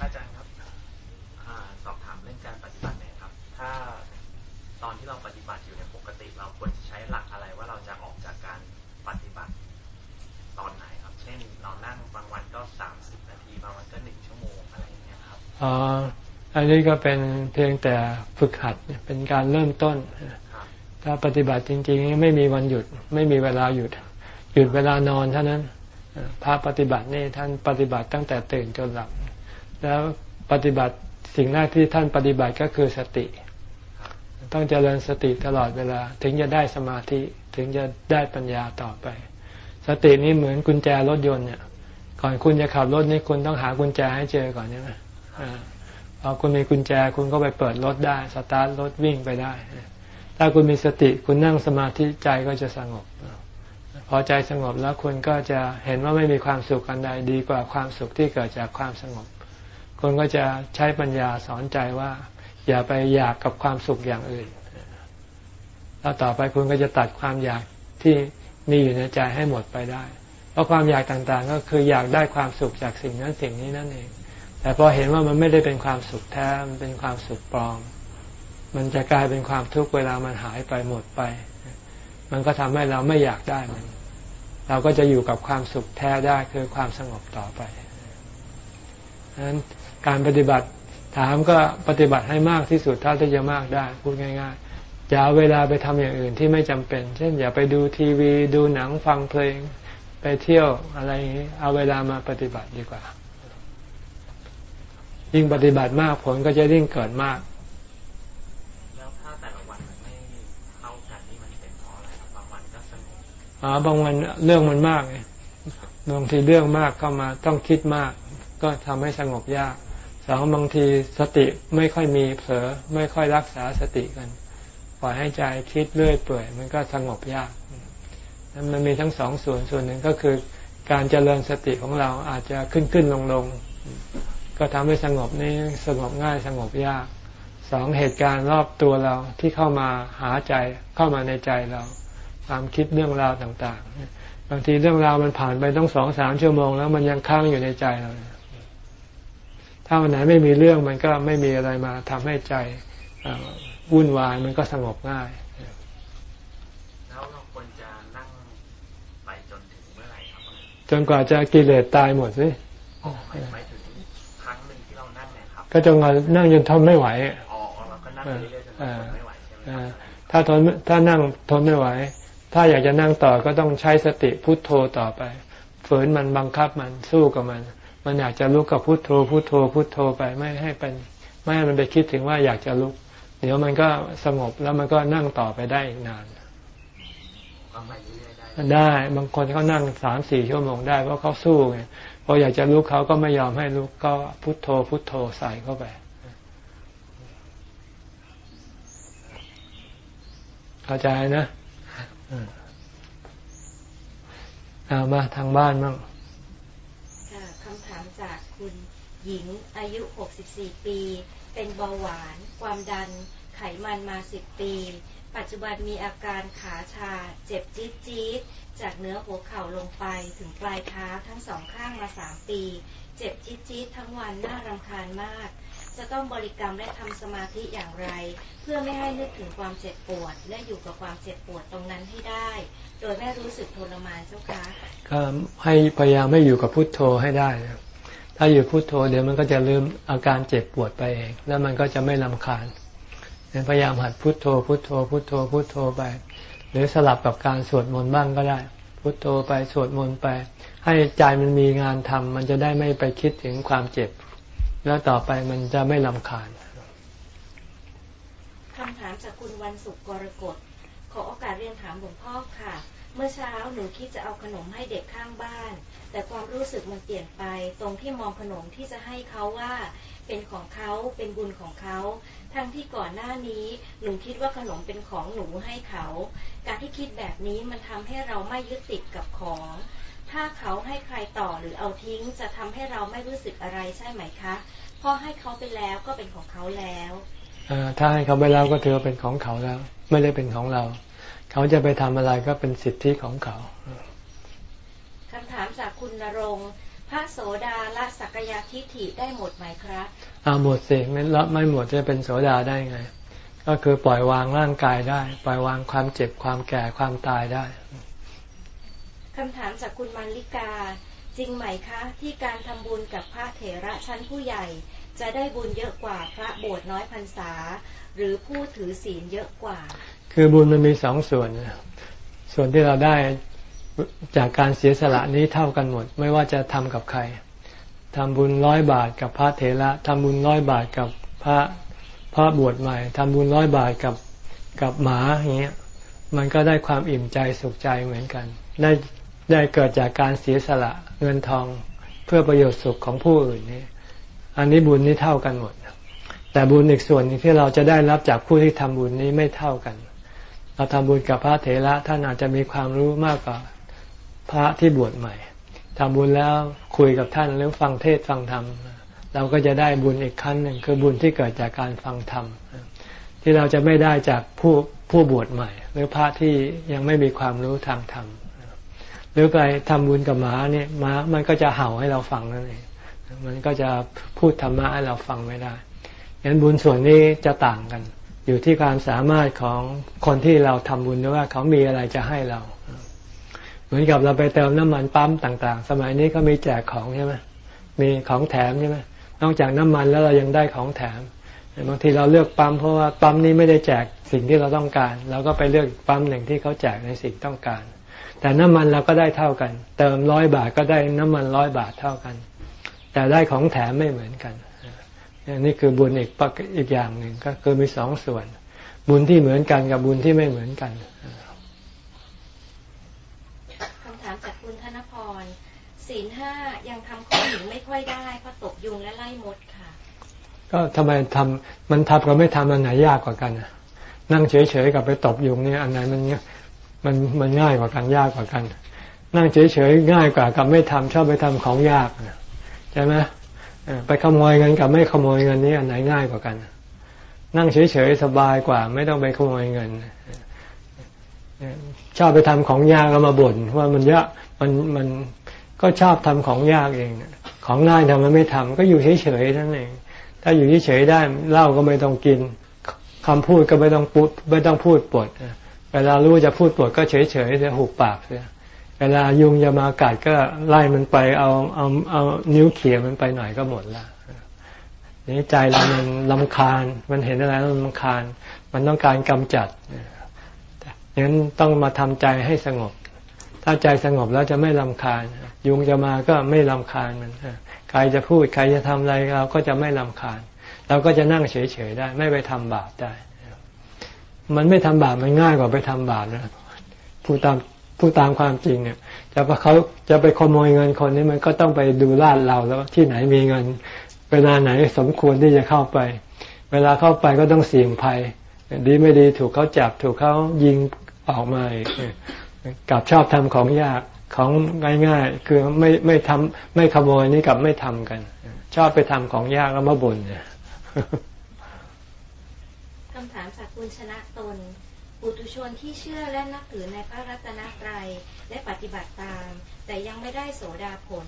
อาจารย์ครับสอบถามเรื่องการปฏิบัติหน่อยครับ ถ้าตอนที่เราปฏิบัติอยู่ในปกติ เราควรจะใช้หลักอะไรว่าเราจะออกจากการปฏิบัติตอนไหนครับ เช่น เรานั่งบางวันก็สามสิบนาทีบางวันก็หนึ่งชั่วโมงอะไร อันนี้ก็เป็นเพียงแต่ฝึกหัดเป็นการเริ่มต้น ถ้าปฏิบัติจริง ๆ ไม่มีวันหยุด ไม่มีเวลาหยุด หยุดเวลานอนเท่านั้นพระปฏิบัตินี่ท่านปฏิบัติตั้งแต่ตื่นจนหลับ แล้วปฏิบัติสิ่งแรกที่ท่านปฏิบัติก็คือสติ ต้องเจริญสติตลอดเวลา ถึงจะได้สมาธิถึงจะได้ปัญญาต่อไป สตินี้เหมือนกุญแจรถยนต์เนี่ย ก่อนคุณจะขับรถนี่คุณต้องหากุญแจให้เจอก่อนใช่ไหม พอคุณมีกุญแจคุณก็ไปเปิดรถได้ สตาร์ทรถวิ่งไปได้ ถ้าคุณมีสติคุณนั่งสมาธิใจก็จะสงบ พอใจสงบแล้วคุณก็จะเห็นว่าไม่มีความสุขอันใดดีกว่าความสุขที่เกิดจากความสงบ คุณก็จะใช้ปัญญาสอนใจว่า อย่าไปอยากกับความสุขอย่างอื่น แล้วต่อไปคุณก็จะตัดความอยากที่มีอยู่ในใจให้หมดไปได้ เพราะความอยากต่างๆ ก็คืออยากได้ความสุขจากสิ่งนั้นสิ่งนี้นั่นเอง แต่พอเห็นว่ามันไม่ได้เป็นความสุขแท้ มันเป็นความสุขปลอม มันจะกลายเป็นความทุกข์เวลามันหายไปหมดไป มันก็ทำให้เราไม่อยากได้มัน เราก็จะอยู่กับความสุขแท้ได้คือความสงบต่อไปดังนั้นการปฏิบัติถามก็ปฏิบัติให้มากที่สุดเท่าที่จะมากได้ พูดง่ายๆอย่าเอาเวลาไปทำอย่างอื่นที่ไม่จำเป็น เช่น อย่าไปดูทีวี ดูหนังฟังเพลง ไปเที่ยวอะไรอย่างนี้ เอาเวลามาปฏิบัติดีกว่า ยิ่งปฏิบัติมากผลก็จะยิ่งเกิดมากอ๋อบางวันเรื่องมันมากไงบางทีเรื่องมากเข้ามาต้องคิดมาก ก็ทำให้สงบยากสองบางทีสติไม่ค่อยมีเผลอไม่ค่อยรักษาสติกันปล่อยให้ใจคิดเรื่อยเปื่อย มันก็สงบยากมันมีทั้งสองส่วนส่วนหนึ่งก็คือการเจริญสติของเราอาจจะขึ้นขึ้นลงลง ก็ทำให้สงบนี่สงบง่ายสงบยากสองเหตุการณ์รอบตัวเราที่เข้ามาหาใจเข้ามาในใจเรา ความคิดเรื่องราวต่างๆ บางทีเรื่องราวมันผ่านไปต้องสองสามชั่วโมง แล้วมันยังค้างอยู่ในใจเราถ้าวันไหนไม่มีเรื่องมันก็ไม่มีอะไรมาทำให้ใจวุ่นวายมันก็สงบง่ายแล้วเราควรจะนั่งไปจนถึงเมื่อไหร่ครับจนกว่าจะกิเลสตายหมดสิ ก็จนกว่านั่งจนทนไม่ไหวอ๋อเราก็นั่งเรื่อยๆจนทนไม่ไหวใช่ไหมถ้าทนถ้านั่งทนไม่ไหว ถ้าอยากจะนั่งต่อก็ต้องใช้สติพุโทโธต่อไป ฝืนมันบังคับมันสู้กับมัน มันอยากจะลุกกับพุโทโธพุโทโธพุโทโธไปไม่ให้เป็นไม่ให้มันไปคิดถึงว่าอยากจะลุก เดี๋ยวมันก็สงบแล้วมันก็นั่งต่อไปได้อีกนานได้บางคนเขานั่งสามสี่ชั่วโมงได้เพราะเขาสู้ไง พออยากจะลุกเขาก็ไม่ยอมให้ลุกก็พุโทโธ พุโทโธใส่เข้าไปเข้าใจนะเอามาทางบ้านมั่งคำถามจากคุณหญิงอายุ 64 ปี เป็นเบาหวาน ความดัน ไขมันมา 10 ปี ปัจจุบันมีอาการขาชา เจ็บจี๊ดจี๊ด จากเนื้อหัวเข่าลงไปถึงปลายเท้าทั้งสองข้างมา3ปี เจ็บจี๊ดจี๊ดทั้งวันน่ารำคาญมาก จะต้องบริกรรมและทำสมาธิอย่างไร เพื่อไม่ให้นึกถึงความเจ็บปวด และอยู่กับความเจ็บปวดตรงนั้นให้ได้ โดยไม่รู้สึกทรมานเจ้าคะก็ให้พยายามไม่อยู่กับพุทโธให้ได้ถ้าอยู่พุทโธเดี๋ยวมันก็จะลืมอาการเจ็บปวดไปเอง แล้วมันก็จะไม่ลาคาญพยายามหัดพุทโธพุทโธพุทโธพุทโธไป หรือสลับกับการสวดมนต์บ้างก็ได้ พุทโธไปสวดมนต์ไป ให้ใจมันมีงานทำมันจะได้ไม่ไปคิดถึงความเจ็บ แล้วต่อไปมันจะไม่ลำคาญคำถามจากคุณวันสุกกรกฎขอโอกาสเรียนถามหลวงพ่อค่ะ เมื่อเช้าหนูคิดจะเอาขนมให้เด็กข้างบ้าน แต่ความรู้สึกมันเปลี่ยนไป ตรงที่มองขนมที่จะให้เขาว่า เป็นของเขาเป็นบุญของเขา ทั้งที่ก่อนหน้านี้หนูคิดว่าขนมเป็นของหนูให้เขา การที่คิดแบบนี้มันทำให้เราไม่ยึดติดกับของพถ้าเขาให้ใครต่อหรือเอาทิ้ง จะทำให้เราไม่รู้สึกอะไรใช่ไหมคะเพราะให้เขาไปแล้วก็เป็นของเขาแล้วถ้าให้เขาไปแล้วก็ถือว่าเป็นของเขาแล้ว ไม่ได้เป็นของเรา เขาจะไปทำอะไรก็เป็นสิทธิของเขาคำถามจากคุณนรง พระโสดาละสักยาทิฏฐิได้หมดไหมครับอ่าหมดสิไม่ละไม่หมดจะเป็นโสดาได้ไง ก็คือปล่อยวางร่างกายได้ ปล่อยวางความเจ็บความแก่ความตายได้คำถามจากคุณมาริกา จริงไหมคะ ที่การทำบุญกับพระเถระชั้นผู้ใหญ่ จะได้บุญเยอะกว่าพระโบสถ์น้อยพรรษา หรือผู้ถือศีลเยอะกว่า คือบุญมันมีสองส่วน ส่วนที่เราได้ จากการเสียสละนี้เท่ากันหมด ไม่ว่าจะทำกับใครทำบุญร้อยบาทกับพระเถระทำบุญร้อยบาทกับพระพระบวชใหม่ทำบุญร้อยบาทกับกับหมาอย่างเงี้ยมันก็ได้ความอิ่มใจสุขใจเหมือนกัน ได้ได้เกิดจากการเสียสละเงินทองเพื่อประโยชน์สุขของผู้อื่นนี่อันนี้บุญนี้เท่ากันหมด แต่บุญอีกส่วนนึงที่เราจะได้รับจากผู้ที่ทำบุญนี้ไม่เท่ากัน เราทำบุญกับพระเถระท่านอาจจะมีความรู้มากกว่า พระที่บวชใหม่ทำบุญแล้วคุยกับท่านหรือฟังเทศฟังธรรม เราก็จะได้บุญอีกขั้นหนึ่งคือบุญที่เกิดจากการฟังธรรม ที่เราจะไม่ได้จากผู้ผู้บวชใหม่ หรือพระที่ยังไม่มีความรู้ทางธรรมหรือไปทำบุญกับหมาเนี่ยหมามันก็จะเห่าให้เราฟังนั่นเองมันก็จะพูดธรรมะให้เราฟังไม่ได้ยันบุญส่วนนี้จะต่างกัน อยู่ที่ความสามารถของคนที่เราทำบุญหรือว่าเขามีอะไรจะให้เรา เหมือนกับเราไปเติมน้ำมันปั๊มต่าง ๆ สมัยนี้ก็มีแจกของใช่ไหมมีของแถมใช่ไหมนอกจากน้ำมันแล้วเรายังได้ของแถมบางทีเราเลือกปั๊มเพราะว่าปั๊มนี้ไม่ได้แจกสิ่งที่เราต้องการเราก็ไปเลือกปั๊มหนึ่งที่เขาแจกในสิ่งต้องการ แต่น้ำมันเราก็ได้เท่ากัน เติมร้อยบาทก็ได้น้ำมันร้อยบาทเท่ากัน แต่ได้ของแถมไม่เหมือนกันนี่คือบุญอีกอีกอย่างหนึ่งก็คือมีสองส่วน บุญที่เหมือนกันกับบุญที่ไม่เหมือนกัน จากคุณธนพรศีลห้ายังทำข้อหนึ่งไม่ค่อยได้เพราะตกยุงและไล่มดค่ะ ก็ทำไมทำมันทำกับไม่ทำอันไหนยากกว่ากันอะนั่งเฉยๆกับไปตบยุงนี่อันไหนมันมันมันง่ายกว่ากันยากกว่ากัน นั่งเฉยๆง่ายกว่ากับไม่ทำชอบไปทำของยากใช่ไหมไปขโมยเงินกับไม่ขโมยเงินนี้อันไหนง่ายกว่ากัน นั่งเฉยๆสบายกว่า ไม่ต้องไปขโมยเงิน ชอบไปทำของยากแล้วมาบ่นว่ามันเยอะมันมันก็ชอบทำของยากเองของง่ายทำไมไม่ทำก็อยู่เฉยๆนั่นเอง ถ้าอยู่เฉยๆได้เหล้าก็ไม่ต้องกินคำพูดก็ไม่ต้องพูดไม่ต้องพูดปดเวลารู้จะพูดปดก็เฉยๆจะหุบปากเสียเวลายุงจะมากัดก็ไล่มันไปเอาเอาเอานิ้วเขี่ยมันไปหน่อยก็หมดละนี่ใจเรามันลำคาญ มันเห็นอะไรแล้วลำคาญ มันต้องการกำจัด งั้นต้องมาทำใจให้สงบ ถ้าใจสงบแล้วจะไม่ลำคาญ ยุงจะมาก็ไม่ลำคาญมันใครจะพูดใครจะทำอะไรเราก็จะไม่ลำคาญ เราก็จะนั่งเฉยๆได้ ไม่ไปทำบาปได้ มันไม่ทำบาปมันง่ายกว่าไปทำบาปนะผู้ตามผู้ตามความจริงเนี่ยจะไปเขาจะไปขโมยเงินคนนี้มันก็ต้องไปดูลาดเราแล้วที่ไหนมีเงิน เวลาไหนสมควรที่จะเข้าไป เวลาเข้าไปก็ต้องเสี่ยงภัย ดีไม่ดีถูกเขาจับถูกเขายิง ออกมากับชอบทำของยากของง่ายๆ คือไม่ไม่ทำไม่ขโมยนี่กับไม่ทำกัน ชอบไปทำของยากแล้วมาบ่นเนี่ยคำถามจากคุณชนะตนปุตุชนที่เชื่อและนับถือในพระรัตนตรัยและปฏิบัติตาม แต่ยังไม่ได้โสดาผล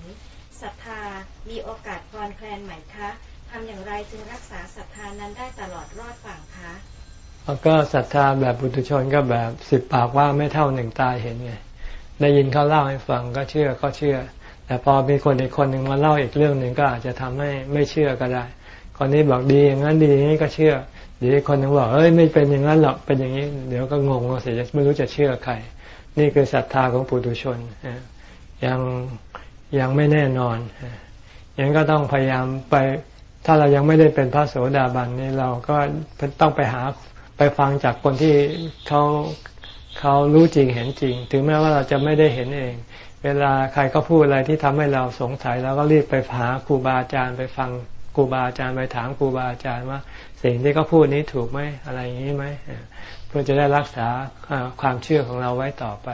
ศรัทธามีโอกาสคลอนแคลนไหมคะทำอย่างไรจึงรักษาศรัทธานั้นได้ตลอดรอดฝั่งคะ แล้วก็ศรัทธาแบบปุตุชนก็แบบสิบปากว่าไม่เท่าหนึ่งตาเห็นไงได้ยินเขาเล่าให้ฟังก็เชื่อก็เชื่อ แต่พอมีคนอีกคนหนึ่งมาเล่าอีกเรื่องหนึ่งก็อาจจะทำให้ไม่เชื่อก็ได้ คนนี้บอกดีอย่างนั้นดีอย่างนี้ก็เชื่อดีคนหนึ่งบอกเอ้ยไม่เป็นอย่างนั้นหรอกเป็นอย่างนี้ เดี๋ยวก็งงเสียไม่รู้จะเชื่อใคร นี่คือศรัทธาของปุถุชนยังยังไม่แน่นอนยังก็ต้องพยายามไป ถ้าเรายังไม่ได้เป็นพระโสดาบันนี่เราก็ต้องไปหา ไปฟังจากคนที่เขาเขารู้จริงเห็นจริง ถึงแม้ว่าเราจะไม่ได้เห็นเอง เวลาใครก็พูดอะไรที่ทำให้เราสงสัยเราก็รีบไปหาครูบาอาจารย์ไปฟังครูบาอาจารย์ไปถามครูบาอาจารย์ว่า สิ่งที่เขาพูดนี้ถูกไหมอะไรอย่างนี้ไหมเพื่อจะได้รักษาความเชื่อของเราไว้ต่อไป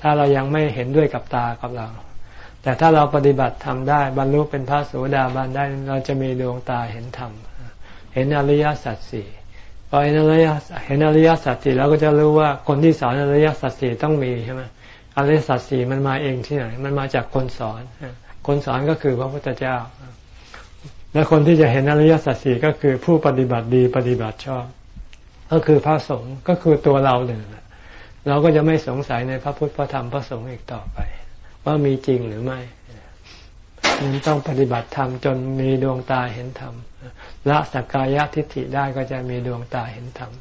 ถ้าเรายังไม่เห็นด้วยกับตากับเรา แต่ถ้าเราปฏิบัติทำได้บรรลุเป็นพระโสดาบันได้เราจะมีดวงตาเห็นธรรมเห็นอริยสัจสี่ พอเห็นอริยเห็นอริยสัจสี่เราก็จะรู้ว่าคนที่สอนอริยสัจสี่ต้องมีใช่ไหมอริยสัจสี่มันมาเองที่ไหน มันมาจากคนสอน คนสอนก็คือพระพุทธเจ้า และคนที่จะเห็นอริยสัจสี่ก็คือผู้ปฏิบัติดีปฏิบัติชอบ ก็คือพระสงฆ์ก็คือตัวเราหนึ่งเราก็จะไม่สงสัยในพระพุทธพระธรรมพระสงฆ์อีกต่อไป ว่ามีจริงหรือไม่มันต้องปฏิบัติธรรมจนมีดวงตาเห็นธรรม ละสักกายทิฏฐิได้ก็จะมีดวงตาเห็นธรรม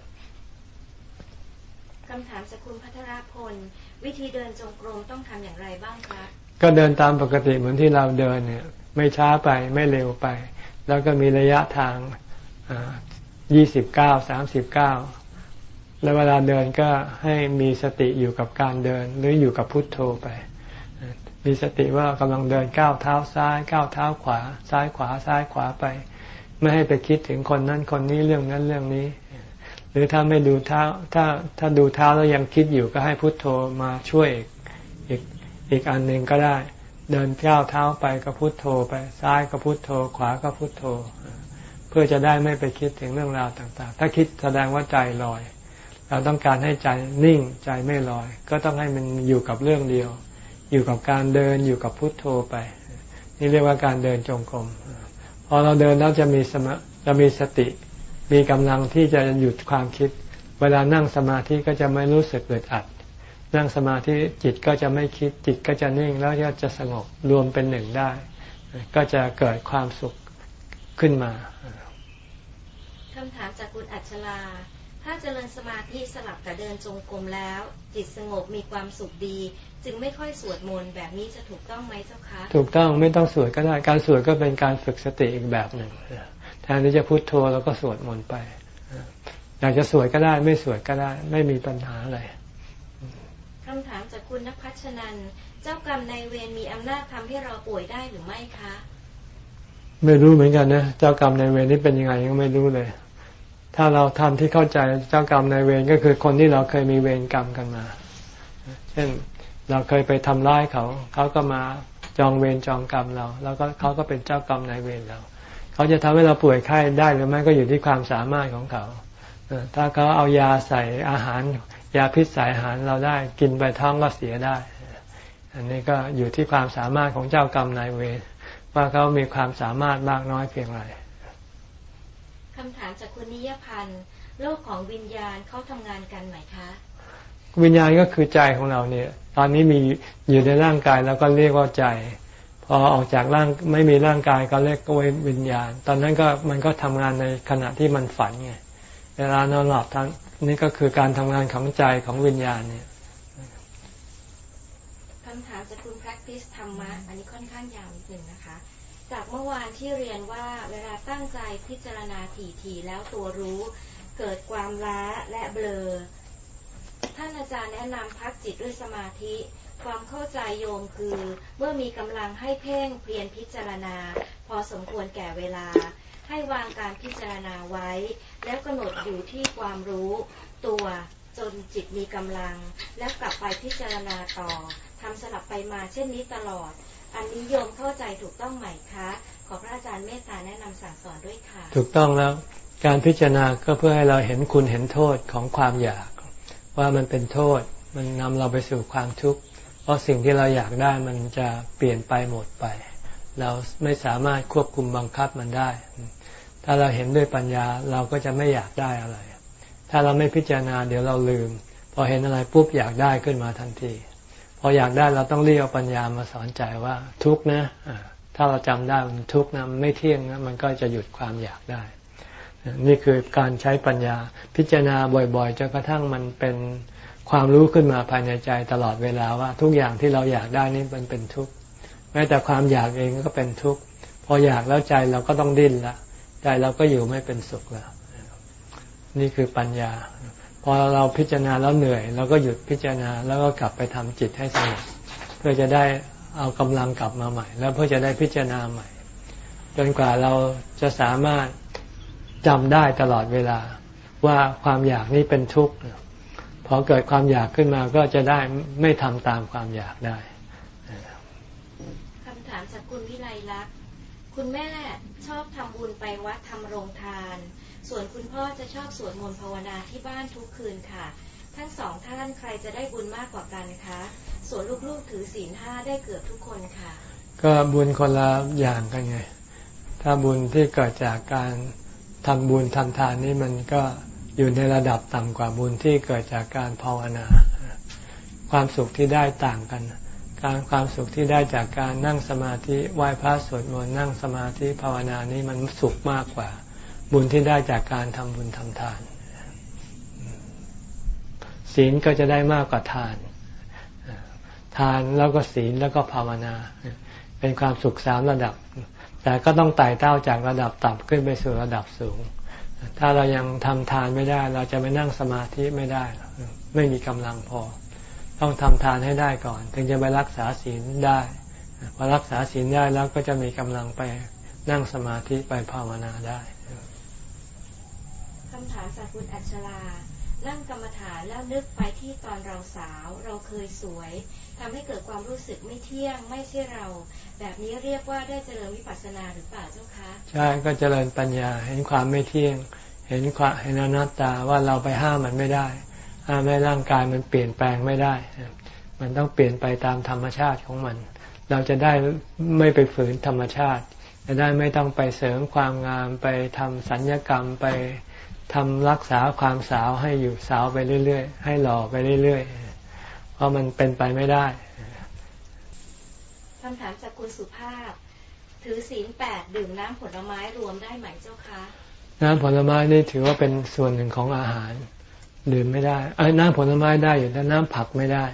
คำถามสกุลพัทรพล วิธีเดินจงกรมต้องทำอย่างไรบ้างครับ ก็เดินตามปกติเหมือนที่เราเดินเนี่ย ไม่ช้าไปไม่เร็วไป แล้วก็มีระยะทางยี่สิบเก้าสามสิบเก้าแล้วเวลาเดินก็ให้มีสติอยู่กับการเดินหรืออยู่กับพุทโธไป มีสติว่ากำลังเดินก้าวเท้าซ้ายก้าวเท้าขวา ซ้ายขวาซ้ายขวาไป ไม่ให้ไปคิดถึงคนนั้นคนนี้เรื่องนั้นเรื่องนี้ หรือถ้าไม่ดูเท้าถ้าถ้าดูเท้าแล้วยังคิดอยู่ก็ให้พุทโธมาช่วยอีกอีกอันหนึ่งก็ได้ เดินก้าวเท้าไปก็พุทโธไป ซ้ายก็พุทโธ ขวาก็พุทโธ เพื่อจะได้ไม่ไปคิดถึงเรื่องราวต่าง ๆ ถ้าคิดแสดงว่าใจลอย เราต้องการให้ใจนิ่งใจไม่ลอย ก็ต้องให้มันอยู่กับเรื่องเดียว อยู่กับการเดินอยู่กับพุทโธไป นี่เรียกว่าการเดินจงกรมพ อเราเดินแล้วจะมีสมาจะมีสติ มีกำลังที่จะหยุดความคิด เวลานั่งสมาธิก็จะไม่รู้สึกเบื่อัด นั่งสมาธิจิตก็จะไม่คิดจิตก็จะนิ่งแล้วก็จะสงบรวมเป็นหนึ่งได้ ก็จะเกิดความสุขขึ้นมาคำถามจากคุณอัจฉรา ถ้าเจริญสมาธิสลับกับเดินจงกรมแล้ว จิตสงบมีความสุขดี จึงไม่ค่อยสวดมนต์แบบนี้จะถูกต้องไหมเจ้าคะถูกต้องไม่ต้องสวดก็ได้การสวดก็เป็นการฝึกสติอีกแบบหนึ่งแทนที่จะพุโทโธแล้วก็สวดมนต์ไปอยากจะสวดก็ได้ไม่สวดก็ได้ ไม่มีปัญหาอะไรคำถามจากคุณนภัชนันเจ้ากรรมในเวรมีอำนาจทำให้เราป่วยได้หรือไม่คะ ไม่รู้เหมือนกันนะ เจ้ากรรมในเวรนี่เป็นยังไงยังไม่รู้เลย ถ้าเราทำที่เข้าใจเจ้ากรรมในเวรก็คือคนที่เราเคยมีเวรกรรมกันมา เช่นเราเคยไปทำร้ายเขา เขาก็มาจองเวรจองกรรมเรา แล้วก็เขาก็เป็นเจ้ากรรมในเวรเรา เขาจะทำให้เราป่วยไข้ได้หรือไม่ก็อยู่ที่ความสามารถของเขาถ้าเขาเอายาใส่อาหาร ยาพิษใส่อาหารเราได้กินไปท้องก็เสียได้ อันนี้ก็อยู่ที่ความสามารถของเจ้ากรรมนายเวรว่าเขามีความสามารถมากน้อยเพียงไร คำถามจากคุณนิยพันธ์โลกของวิญญาณเขาทำงานกันไหมคะ วิญญาณก็คือใจของเราเนี่ย ตอนนี้มีอยู่ในร่างกายแล้วก็เรียกว่าใจ พอออกจากร่างไม่มีร่างกายก็เรียกว่าวิญญาณ ตอนนั้นก็มันก็ทำงานในขณะที่มันฝันไงเวลานอนหลับทั้งนี่ก็คือการทำงานของใจของวิญญาณเนี่ยคำถามจากคุณ practice ธรรมะอันนี้ค่อนข้างยาวนิดนึงนะคะจาก เมื่อวานที่เรียนว่าเวลาตั้งใจพิจารณาถี่ๆแล้วตัวรู้ เกิดความล้าและเบลอ ท่านอาจารย์แนะนำพักจิตด้วยสมาธิ ความเข้าใจโยมคือ เมื่อมีกำลังให้เพ่งเพียรพิจารณา พอสมควรแก่เวลา ให้วางการพิจารณาไว้ แล้วกำหนดอยู่ที่ความรู้ ตัวจนจิตมีกำลัง แล้วกลับไปพิจารณาต่อทำสลับไปมาเช่นนี้ตลอด อันนี้โยมเข้าใจถูกต้องไหมคะ ขอพระอาจารย์เมตตาแนะนำสั่งสอนด้วยค่ะ ถูกต้องแล้ว การพิจารณาก็เพื่อให้เราเห็นคุณเห็นโทษของความอยาก ว่ามันเป็นโทษ มันนำเราไปสู่ความทุกข์ เพราะสิ่งที่เราอยากได้มันจะเปลี่ยนไปหมดไป เราไม่สามารถควบคุมบังคับมันได้ ถ้าเราเห็นด้วยปัญญาเราก็จะไม่อยากได้อะไร ถ้าเราไม่พิจารณาเดี๋ยวเราลืม พอเห็นอะไรปุ๊บอยากได้ขึ้นมาทันที พออยากได้เราต้องเรียกปัญญามาสอนใจว่าทุกนะถ้าเราจำได้มันทุกนะมันไม่เที่ยงนะมันก็จะหยุดความอยากได้ นี่คือการใช้ปัญญาพิจารณาบ่อยๆจนกระทั่งมันเป็นความรู้ขึ้นมาภายในใจตลอดเวลาว่า ทุกอย่างที่เราอยากได้นี่มันเป็นทุกข์แม้แต่ความอยากเองก็เป็นทุกข์พออยากแล้วใจเราก็ต้องดิ้นละใจเราก็อยู่ไม่เป็นสุขแล้วนี่คือปัญญา พอเราพิจารณาแล้วเหนื่อยเราก็หยุดพิจารณาแล้วก็กลับไปทำจิตให้สงบเพื่อจะได้เอากำลังกลับมาใหม่ แล้วเพื่อจะได้พิจารณาใหม่ จนกว่าเราจะสามารถจำได้ตลอดเวลาว่าความอยากนี้เป็นทุกข์พอเกิดความอยากขึ้นมาก็จะได้ไม่ทำตามความอยากได้ามจากคุณวิไลลักษณ์คุณแม่ชอบทำบุญไปวัดทำโรงทาน ส่วนคุณพ่อจะชอบสวดมนต์ภาวนาที่บ้านทุกคืนค่ะ ทั้งสองท่านใครจะได้บุญมากกว่ากันคะ ส่วนลูกๆถือศีลห้าได้เกือบทุกคนค่ะ ก็บุญคนละอย่างกันไง ถ้าบุญที่เกิดจากการทำบุญทำทานนี่มันก็อยู่ในระดับต่ำกว่าบุญที่เกิดจากการภาวนา ความสุขที่ได้ต่างกัน การความสุขที่ได้จากการนั่งสมาธิไหว้พระสวดมนต์นั่งสมาธิภาวนานี้มันสุขมากกว่า บุญที่ได้จากการทำบุญทำทาน ศีลก็จะได้มากกว่าทาน ทานแล้วก็ศีลแล้วก็ภาวนา เป็นความสุขสามระดับ แต่ก็ต้องไต่เต้าจากระดับต่ำขึ้นไปสู่ระดับสูง ถ้าเรายังทำทานไม่ได้ เราจะไปนั่งสมาธิไม่ได้ ไม่มีกำลังพอ ต้องทำทานให้ได้ก่อน ถึงจะไปรักษาศีลได้พอรักษาศีลได้แล้วก็จะมีกำลังไปนั่งสมาธิไปภาวนาได้ำถามจากคุณอัชรานั่งกรรมฐานแล้วนึกไปที่ตอนเราสาว เราเคยสวยทำให้เกิดความรู้สึกไม่เที่ยง ไม่ใช่เรา แบบนี้เรียกว่าได้เจริญวิปัสสนาหรือเปล่าเจ้าคะใช่ก็เจริญปัญญาเห็นความไม่เที่ยง เห็นความเห็นอนัตตาว่าเราไปห้ามมันไม่ได้ห้ามให้ร่างกายมันเปลี่ยนแปลงไม่ได้ มันต้องเปลี่ยนไปตามธรรมชาติของมัน เราจะได้ไม่ไปฝืนธรรมชาติจะได้ไม่ต้องไปเสริมความงามไปทำสัญญกรรมไป ทำรักษาความสาวให้อยู่สาวไปเรื่อยๆ ให้หล่อไปเรื่อยๆ เพราะมันเป็นไปไม่ได้คำถามจากคุณสุภาพ ถือศีลแปดดื่มน้ำผลไม้รวมได้ไหมเจ้าคะ น้ำผลไม้นี่ถือว่าเป็นส่วนหนึ่งของอาหาร ดื่มไม่ได้เอ้ยน้ำผลไม้ได้อยู่แต่น้ำผักไม่ได้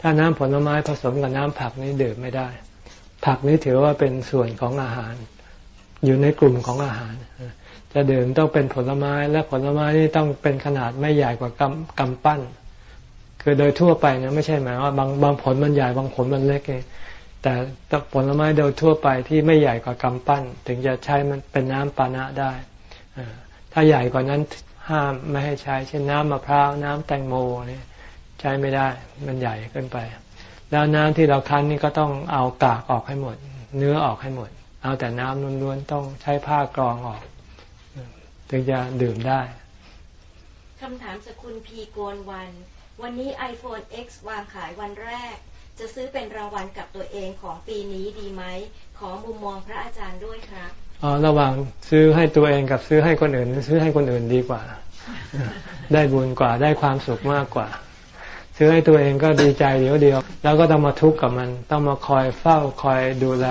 ถ้าน้ำผลไม้ผสมกับน้ำผักนี่ดื่มไม่ได้ ผักนี่ถือว่าเป็นส่วนของอาหาร อยู่ในกลุ่มของอาหาร จะดื่มต้องเป็นผลไม้และผลไม้นี่ต้องเป็นขนาดไม่ใหญ่กว่ากำกำปั้น คือโดยทั่วไปนะไม่ใช่หมายว่าบางบางผลมันใหญ่บางผลมันเล็กไงแต่ผลไม้โดยทั่วไปที่ไม่ใหญ่กว่ากำปั้น ถึงจะใช้มันเป็นน้ำปานะได้ถ้าใหญ่กว่านั้นห้ามไม่ให้ใช้ เช่นน้ำมะพร้าวน้ำแตงโมนี่ใช้ไม่ได้มันใหญ่เกินไป แล้วน้ำที่เราคั้นนี่ก็ต้องเอากากออกให้หมด เนื้อออกให้หมด เอาแต่น้ำล้วนๆต้องใช้ผ้ากรองออก ถึงจะดื่มได้คำถามจากคุณพีโกนวัน วันนี้ iPhone X วางขายวันแรก จะซื้อเป็นรางวัลกับตัวเองของปีนี้ดีไหม ขอมุมมองพระอาจารย์ด้วยครับอ๋อระหว่างซื้อให้ตัวเองกับซื้อให้คนอื่น ซื้อให้คนอื่นดีกว่า ได้บุญกว่าได้ความสุขมากกว่า ซื้อให้ตัวเองก็ดีใจเดียวเดียว แล้วก็ต้องมาทุกข์กับมัน ต้องมาคอยเฝ้าคอยดูแล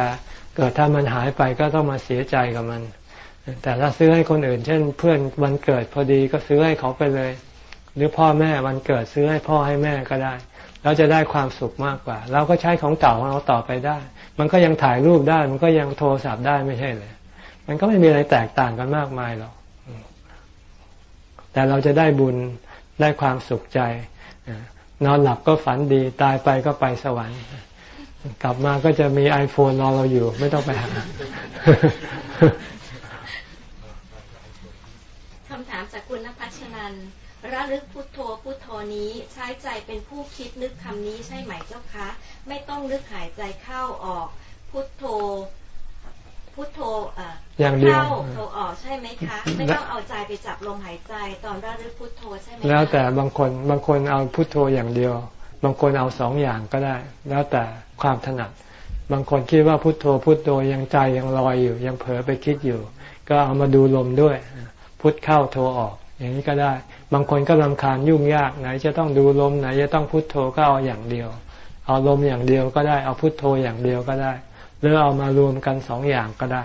เกิดถ้ามันหายไปก็ต้องมาเสียใจกับมัน แต่ถ้าซื้อให้คนอื่น เช่น เพื่อนวันเกิดพอดีก็ซื้อให้เขาไปเลย หรือพ่อแม่วันเกิดซื้อให้พ่อให้แม่ก็ได้เราจะได้ความสุขมากกว่า เราก็ใช้ของเก่าของเราต่อไปได้ มันก็ยังถ่ายรูปได้ มันก็ยังโทรศัพท์ได้ไม่ใช่เลย มันก็ไม่มีอะไรแตกต่างกันมากมายหรอกแต่เราจะได้บุญได้ความสุขใจ นอนหลับก็ฝันดีตายไปก็ไปสวรรค์กลับมาก็จะมี iPhone รอเราอยู่ ไม่ต้องไปหา คำถาม จากคุณนภัชนันระลึกพุทโธพุทโธนี้ใช้ใจเป็นผู้คิดนึกคำนี้ใช่ไหมเจ้าคะ ไม่ต้องนึกหายใจเข้าออก พุทโธ พุทโธเอ่ออย่างเดียวเข้าโธออกใช่ไหมคะ ไม่ต้องเอาใจไปจับลมหายใจตอนระลึกพุทโธใช่ไหมคะแล้วแต่บางคนบางคนเอาพุทโธอย่างเดียว บางคนเอาสองอย่างก็ได้ แล้วแต่ความถนัด บางคนคิดว่าพุทโธพุทโธยังใจยังลอยอยู่ ยังเผลอไปคิดอยู่ ก็เอามาดูลมด้วย พุทเข้าโทออก อย่างนี้ก็ได้ บางคนก็ลำคาญยุ่งยากไหนจะต้องดูลมไหนจะต้องพุทโธก็เอาอย่างเดียว เอาลมอย่างเดียวก็ได้เอาพุทโธอย่างเดียวก็ได้ หรือเอามารวมกันสองอย่างก็ได้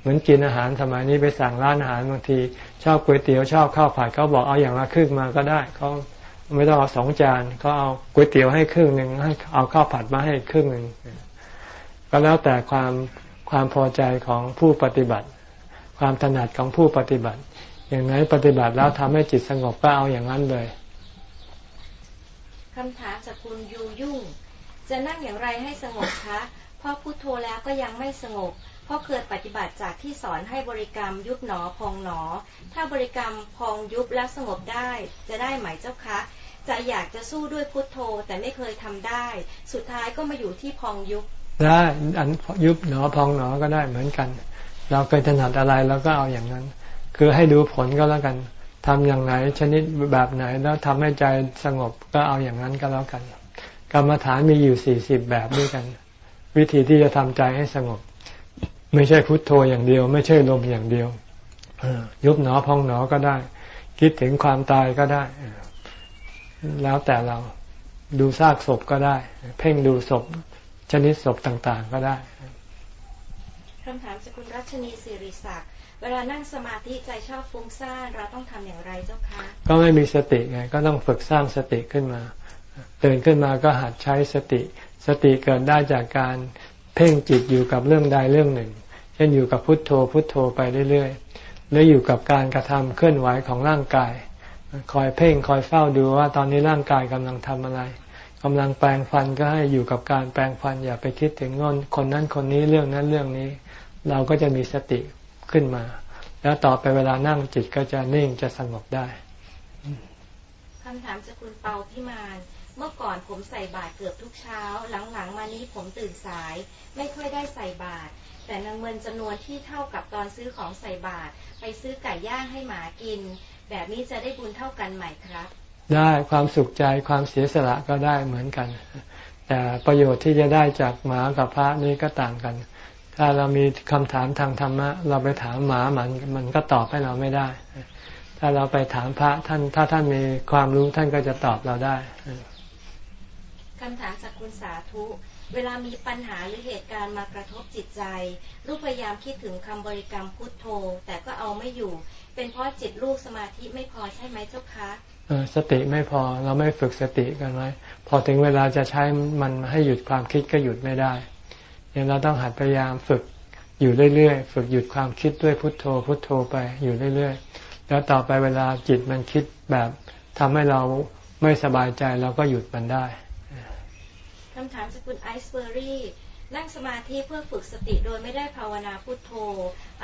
เหมือนกินอาหารสมัยนี้ไปสั่งร้านอาหารบางที ชอบก๋วยเตี๋ยวชอบข้าวผัดเขาบอกเอาอย่างละครึ่งมาก็ได้เขาไม่ต้องเอาสองจานก็เอาก๋วยเตี๋ยวให้ครึ่งหนึ่งให้เอาข้าวผัดมาให้ครึ่งหนึ่งก็แล้วแต่ความความพอใจของผู้ปฏิบัติ ความถนัดของผู้ปฏิบัติ อย่างไหนปฏิบัติแล้วทำให้จิตสงบก็เอาอย่างนั้นเลยคำถามจากคุณยูยุ่ง จะนั่งอย่างไรให้สงบคะเพราะพุทโธแล้วก็ยังไม่สงบ เพราะเคยปฏิบัติจากที่สอนให้บริกรรมยุบหนอพองหนอ ถ้าบริกรรมพองยุบแล้วสงบได้ จะได้ไหมเจ้าคะจะอยากจะสู้ด้วยพุทโธแต่ไม่เคยทำได้ สุดท้ายก็มาอยู่ที่พองยุบได้อันยุบหนอพองหนอก็ได้เหมือนกัน เราเคยถนัดอะไรเราก็เอาอย่างนั้น คือให้ดูผลก็แล้วกันทำอย่างไหนชนิดแบบไหนแล้วทำให้ใจสงบก็เอาอย่างนั้นก็แล้วกัน กรรมฐานมีอยู่สี่สิบแบบด้วยกัน วิธีที่จะทำใจให้สงบ ไม่ใช่พุทโธอย่างเดียว ไม่ใช่ลมอย่างเดียวยุบหนอพองหนอก็ได้ คิดถึงความตายก็ได้ แล้วแต่เราดูซากศพก็ได้ เพ่งดูศพ ชนิดศพต่างๆก็ได้คำถามสกุลรัชนีสิริศักดิ์ เวลานั่งสมาธิใจชอบฟุ้งซ่านเราต้องทำอย่างไรเจ้าคะก็ไม่มีสติไงก็ต้องฝึกสร้างสติขึ้นมาตื่นขึ้นมาก็หัดใช้สติ สติเกิดได้จากการเพ่งจิตอยู่กับเรื่องใดเรื่องหนึ่ง เช่นอยู่กับพุทโธพุทโธไปเรื่อยๆหรืออยู่กับการกระทำเคลื่อนไหวของร่างกาย คอยเพ่งคอยเฝ้าดูว่าตอนนี้ร่างกายกำลังทำอะไรกำลังแปลงฟันก็ให้อยู่กับการแปลงฟันอย่าไปคิดถึงงอนคนนั้นคนนี้เรื่องนั้นเรื่องนี้ เราก็จะมีสติ ขึ้นมา แล้วต่อไปเวลานั่งจิตก็จะนิ่งจะสงบได้คำถามจากคุณเปาพิมานเมื่อก่อนผมใส่บาตรเกือบทุกเช้า หลังๆ มานี้ผมตื่นสาย ไม่ค่อยได้ใส่บาตรแต่นางเงินจำนวนที่เท่ากับตอนซื้อของใส่บาตรไปซื้อไก่ย่างให้หมากิน แบบนี้จะได้บุญเท่ากันไหมครับ ได้ความสุขใจความเสียสละก็ได้เหมือนกัน แต่ประโยชน์ที่จะได้จากหมากับพระนี่ก็ต่างกัน ถ้าเรามีคำถามทางธรรมะ เราไปถามหมามันมันก็ตอบให้เราไม่ได้ ถ้าเราไปถามพระท่านถ้าท่านมีความรู้ท่านก็จะตอบเราได้คำถามจากคุณสาธุเวลามีปัญหาหรือเหตุการณ์มากระทบจิตใจ ลูกพยายามคิดถึงคำบริกรรมพุทโธ แต่ก็เอาไม่อยู่ เป็นเพราะจิตลูกสมาธิไม่พอใช่ไหมเจ้าคะสติไม่พอเราไม่ฝึกสติกันไว้ พอถึงเวลาจะใช้มันให้หยุดความคิดก็หยุดไม่ได้ เนี่ยเราต้องหัดพยายามฝึกอยู่เรื่อยๆ ฝึกหยุดความคิดด้วยพุทโธ พุทโธไปอยู่เรื่อยๆ แล้วต่อไปเวลาจิตมันคิดแบบทำให้เราไม่สบายใจเราก็หยุดมันได้คำถามจากคุณไอซ์เบอรี่นั่งสมาธิเพื่อฝึกสติโดยไม่ได้ภาวนาพุทโธ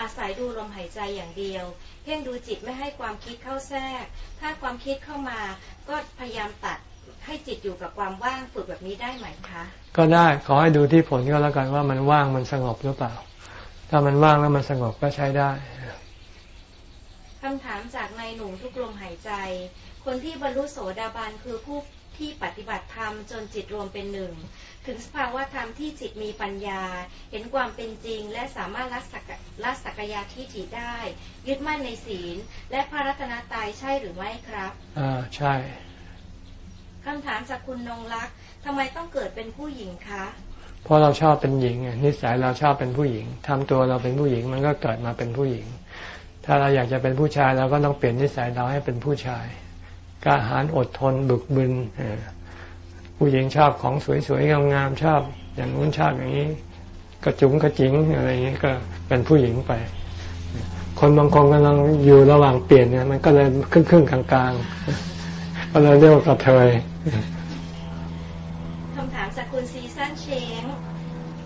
อาศัยดูลมหายใจอย่างเดียว เพ่งดูจิตไม่ให้ความคิดเข้าแทรก ถ้าความคิดเข้ามาก็พยายามตัด ให้จิตอยู่กับความว่างฝึกแบบนี้ได้ไหมคะ ก็ได้ขอให้ดูที่ผลก็แล้วกันว่ามันว่างมันสงบหรือเปล่า ถ้ามันว่างแล้วมันสงบก็ใช้ได้คำถามจากนายหนุ่มทุกลมหายใจ คนที่บรรลุโสดาบันคือผู้ที่ปฏิบัติธรรมจนจิตรวมเป็นหนึ่ง ถึงสภาวะธรรมที่จิตมีปัญญา เห็นความเป็นจริง และสามารถละสักละสักยาที่จิตได้ ยึดมั่นในศีล และพระรัตนตายใช่หรือไม่ครับ อ่าใช่ คำถามจากคุณนงรักทำไมต้องเกิดเป็นผู้หญิงคะ เพราะเราชอบเป็นหญิงนิสัยเราชอบเป็นผู้หญิงทำตัวเราเป็นผู้หญิงมันก็เกิดมาเป็นผู้หญิง ถ้าเราอยากจะเป็นผู้ชายเราก็ต้องเปลี่ยนนิสัยเราให้เป็นผู้ชายกล้าหาญอดทนบึกบึนผู้หญิงชอบของสวยๆงามๆชอบ อย่างนู้นชอบอย่างนี้กระจุงกระจิงอะไรอย่างนี้ก็เป็นผู้หญิงไป คนบางคนกำลังอยู่ระหว่างเปลี่ยนเนี่ยมันก็เลยครึ่งครึ่งกลางๆก็เลยเรียกว่ากระเทย คำถามจากคุณซีซันเชง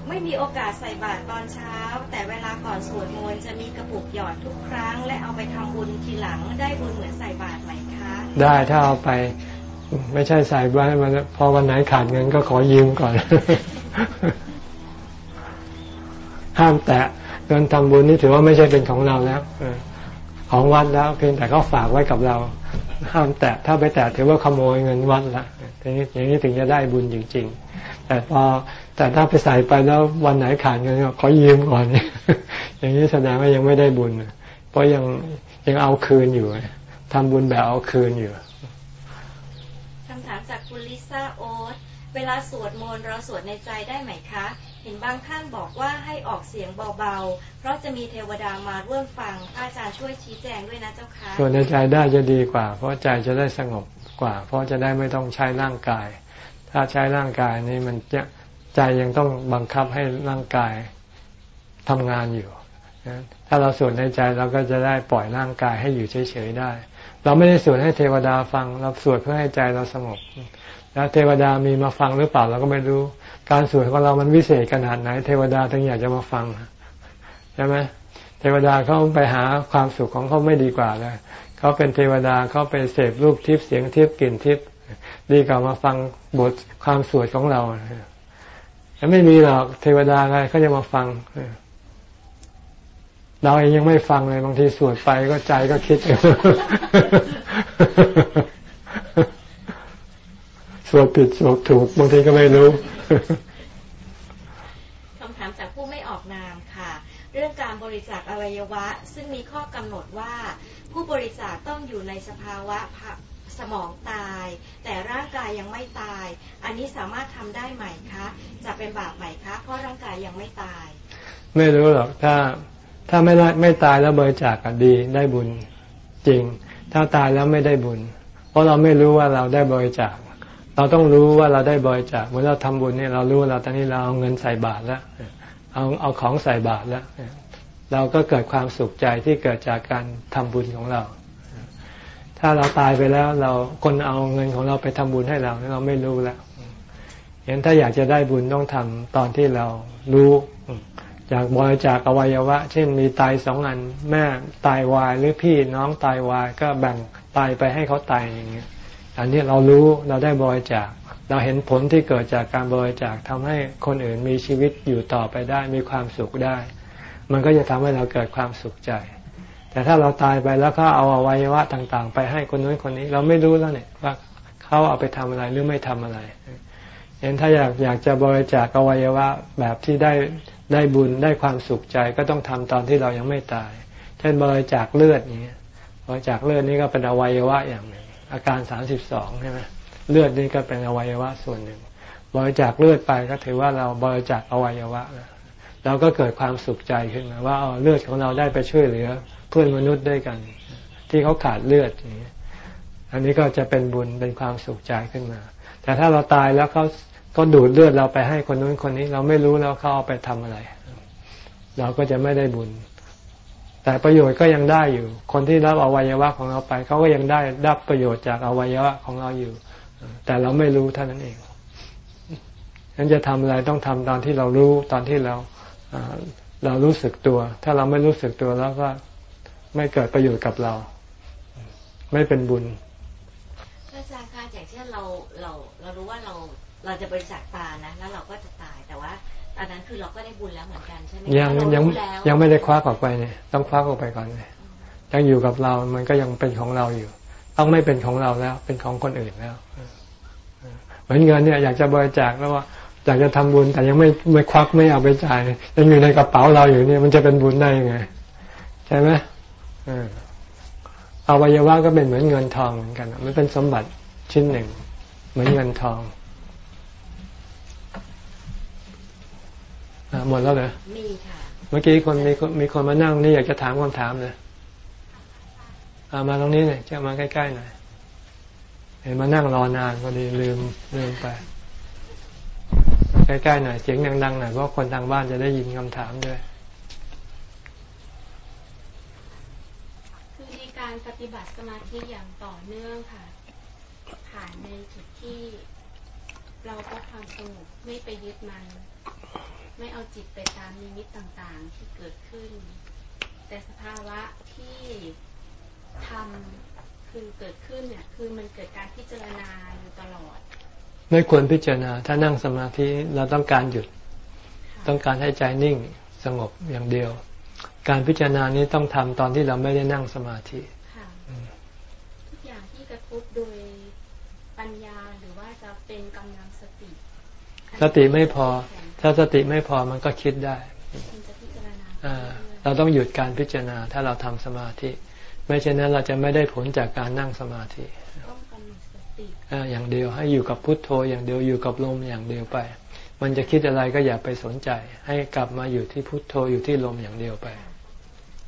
ไม่มีโอกาสใส่บาตรตอนเช้า แต่เวลาก่อนสวดมนต์จะมีกระปุกหยอดทุกครั้ง และเอาไปทำบุญทีหลังได้บุญเหมือนใส่บาตรไหมคะ ได้ถ้าเอาไป ไม่ใช่ใส่ไว้มันพอวันไหนขาดเงินก็ขอยืมก่อน ห้ามแตะเงินทำบุญนี่ถือว่าไม่ใช่เป็นของเราแล้วของวัดแล้วเพียงแต่เขาฝากไว้กับเรา ห้ามแตะถ้าไปแตะถือว่าขโมยเงินวัดละอย่างนี้อย่างนี้ถึงจะได้บุญจริง ๆ แต่พอแต่ถ้าไปใส่ไปแล้ววันไหนขาดเงินก็ขอยืมก่อนอย่างนี้แสดงว่ายังไม่ได้บุญเพราะยังยังเอาคืนอยู่ทำบุญแบบเอาคืนอยู่ถามจากคุณลิซ่าโอ๊ตเวลาสวดมนต์เราสวดในใจได้ไหมคะ เห็นบางท่านบอกว่าให้ออกเสียงเบาๆ เพราะจะมีเทวดามาร่วมฟังอาจารย์ช่วยชี้แจงด้วยนะเจ้าค่ะสวดในใจได้จะดีกว่า เพราะใจจะได้สงบกว่า เพราะจะได้ไม่ต้องใช้ร่างกาย ถ้าใช้ร่างกายนี่มันจะใจยังต้องบังคับให้ร่างกายทำงานอยู่ ถ้าเราสวดในใจเราก็จะได้ปล่อยร่างกายให้อยู่เฉยๆได้ เราไม่ได้สวดให้เทวดาฟัง เราสวดเพื่อให้ใจเราสงบ แล้วเทวดามีมาฟังหรือเปล่าเราก็ไม่รู้ การสวดของเรามันวิเศษขนาดไหน เทวดาถึงอยากจะมาฟังใช่ไหมเทวดาเขาไปหาความสุขของเขาไม่ดีกว่าเลยเขาเป็นเทวดาเขาไปเสพรูปทิพย์เสียงทิพย์กลิ่นทิพย์ดีกว่ามาฟังบทความสวดของเราแต่ไม่มีหรอกเทวดาอะไรเขาจะมาฟังเราเองยังไม่ฟังเลยบางทีสวดไปก็ใจก็คิดสวดผิดสวดถูกบางทีก็ไม่รู้ คำถามจากผู้ไม่ออกนามค่ะ เรื่องการบริจาคอวัยวะ ซึ่งมีข้อกำหนดว่า ผู้บริจาคต้องอยู่ในสภาวะสมองตาย แต่ร่างกายยังไม่ตาย อันนี้สามารถทำได้ไหมคะ จะเป็นบาปไหมคะ เพราะร่างกายยังไม่ตาย ไม่รู้หรอกถ้าถ้าไม่ไม่ตายแล้วบริจาคก็ดีได้บุญจริง ถ้าตายแล้วไม่ได้บุญ เพราะเราไม่รู้ว่าเราได้บริจาค เราต้องรู้ว่าเราได้บริจาคเมื่อเราทำบุญเนี่ยเรารู้เราตอนนี้เราเอาเงินใส่บาตรแล้วเอาเอาของใส่บาตรแล้วเราก็เกิดความสุขใจที่เกิดจากการทำบุญของเรา ถ้าเราตายไปแล้วเราคนเอาเงินของเราไปทำบุญให้เราเราไม่รู้แล้วเห็นถ้าอยากจะได้บุญต้องทำตอนที่เรารู้จากบริจาคอวัยวะ เช่นมีตายสองอันแม่ตายวายหรือพี่น้องตายวายก็แบ่งตายไปให้เขาตายอย่างเงี้ย อันนี้เรารู้เราได้บริจาคเราเห็นผลที่เกิดจากการบริจาคทำให้คนอื่นมีชีวิตอยู่ต่อไปได้ มีความสุขได้ มันก็จะทำให้เราเกิดความสุขใจ แต่ถ้าเราตายไปแล้วก็เอาอวัยวะต่างๆ ไปให้คนนู้นคนนี้ เราไม่รู้แล้วเนี่ยว่าเขาเอาไปทำอะไรหรือไม่ทำอะไรเห็นถ้าอยากอยากจะบริจาคอวัยวะแบบที่ได้ได้บุญได้ความสุขใจก็ต้องทำตอนที่เรายังไม่ตาย เช่นบริจาคเลือดอย่างเงี้ยบริจาคเลือดนี่ก็เป็นอวัยวะอย่างหนึ่ง อาการสามสิบสองใช่ไหมเลือดนี่ก็เป็นอวัยวะส่วนหนึ่ง บริจาคเลือดไปก็ถือว่าเราบริจาคอวัยวะเราก็เกิดความสุขใจขึ้นมาว่าเลือดของเราได้ไปช่วยเหลือ เพื่อนมนุษย์ด้วยกัน ที่เขาขาดเลือดอย่างนี้อันนี้ก็จะเป็นบุญเป็นความสุขใจขึ้นมา แต่ถ้าเราตายแล้วเขาก็ดูดเลือดเราไปให้คนนู้นคนนี้ เราไม่รู้แล้วเขาเอาไปทำอะไร เราก็จะไม่ได้บุญ แต่ประโยชน์ก็ยังได้อยู่ คนที่รับอวัยวะของเราไปเขาก็ยังได้รับประโยชน์จากอวัยวะของเราอยู่ แต่เราไม่รู้เท่านั้นเองฉะนั้นจะทำอะไรต้องทำตอนที่เรารู้ตอนที่เราเรารู้สึกตัว ถ้าเราไม่รู้สึกตัวแล้วก็ไม่เกิดประโยชน์กับเรา ไม่เป็นบุญอาจารย์คะอย่างเช่นเราเรา เรารู้ว่าเราเราจะบริจาคตานะแล้วเราก็จะตายแต่ว่า อันนั้นคือเราก็ได้บุญแล้วเหมือนกันใช่ไหมยังยังยังไม่ได้คว้าออกไปเนี่ยต้องคว้าออกไปก่อนเลยยังอยู่กับเรา มันก็ยังเป็นของเราอยู่ ต้องไม่เป็นของเราแล้ว เป็นของคนอื่นแล้วเหมือนเงินเนี่ยอยากจะบริจาคแล้วว่าอยากจะทำบุญแต่ยังไม่ไม่ควักไม่เอาไปจ่ายยังอยู่ในกระเป๋าเราอยู่เนี่ย มันจะเป็นบุญได้ยังไงใช่ไหมอวัยวะก็เป็นเหมือนเงินทองเหมือนกัน มันเป็นสมบัติชิ้นหนึ่ง เหมือนเงินทอง หมดแล้วเหรอมีค่ะ เมื่อกี้คนมีมีคนมานั่งนี่อยากจะถามคำถามเลยอามาตรงนี้เนี่ยจะมาใกล้ๆหน่อยเห็นมานั่งรอนานก็ดีลืมลืมไป ใกล้ๆหน่อยเสียงดังๆหน่อยเพราะคนทางบ้านจะได้ยินคำถามด้วยคือในการปฏิบัติสมาธิอย่างต่อเนื่องค่ะ ผ่านในจุดที่ เราก็ความสงบไม่ไปยึดมัน ไม่เอาจิตไปตามนิมิตต่างๆที่เกิดขึ้น แต่สภาวะที่ทำคือเกิดขึ้นเนี่ย คือมันเกิดการพิจารณาอยู่ตลอด ไม่ควรพิจารณา ถ้านั่งสมาธิเราต้องการหยุด ต้องการให้ใจนิ่งสงบอย่างเดียว การพิจารณานี้ต้องทำตอนที่เราไม่ได้นั่งสมาธิทุกอย่างที่กระทบโดยปัญญาหรือว่าจะเป็นกำลัง สติไม่พอ ถ้าสติไม่พอมันก็คิดได้เราต้องหยุดการพิจารณา ถ้าเราทำสมาธิ ไม่เช่นนั้นเราจะไม่ได้ผลจากการนั่งสมาธิอย่างเดียวให้อยู่กับพุทโธ อย่างเดียวอยู่กับลมอย่างเดียวไป มันจะคิดอะไรก็อย่าไปสนใจ ให้กลับมาอยู่ที่พุทโธอยู่ที่ลมอย่างเดียวไป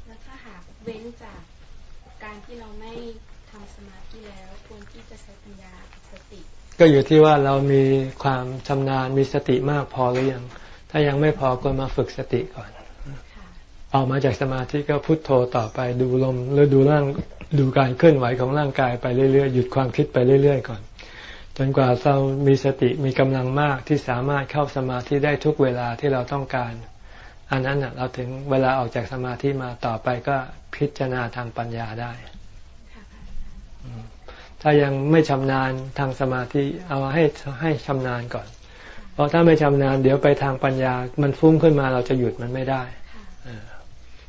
แล้วถ้าหากเว้นจากการที่เราไม่ทำสมาธิแล้วควรที่จะใช้ปัญญาสติ ก็อยู่ที่ว่าเรามีความชำนาญมีสติมากพอหรือยัง ถ้ายังไม่พอก็มาฝึกสติก่อน ออกมาจากสมาธิก็พุโทโธต่อไปดูลมหรือดูร่างดูการเคลื่อนไหวของร่างกายไปเรื่อยๆหยุดความคิดไปเรื่อยๆก่อน จนกว่าเรามีสติมีกำลังมากที่สามารถเข้าสมาธิได้ทุกเวลาที่เราต้องการ อันนั้นเราถึงเวลาออกจากสมาธิมาต่อไปก็พิจารณาทางปัญญาได้ ถ้ายังไม่ชำนาญทางสมาธิเอาให้ให้ชำนาญก่อน เพราะถ้าไม่ชำนาญเดี๋ยวไปทางปัญญา มันฟุ้งขึ้นมาเราจะหยุดมันไม่ได้ค่ะเออ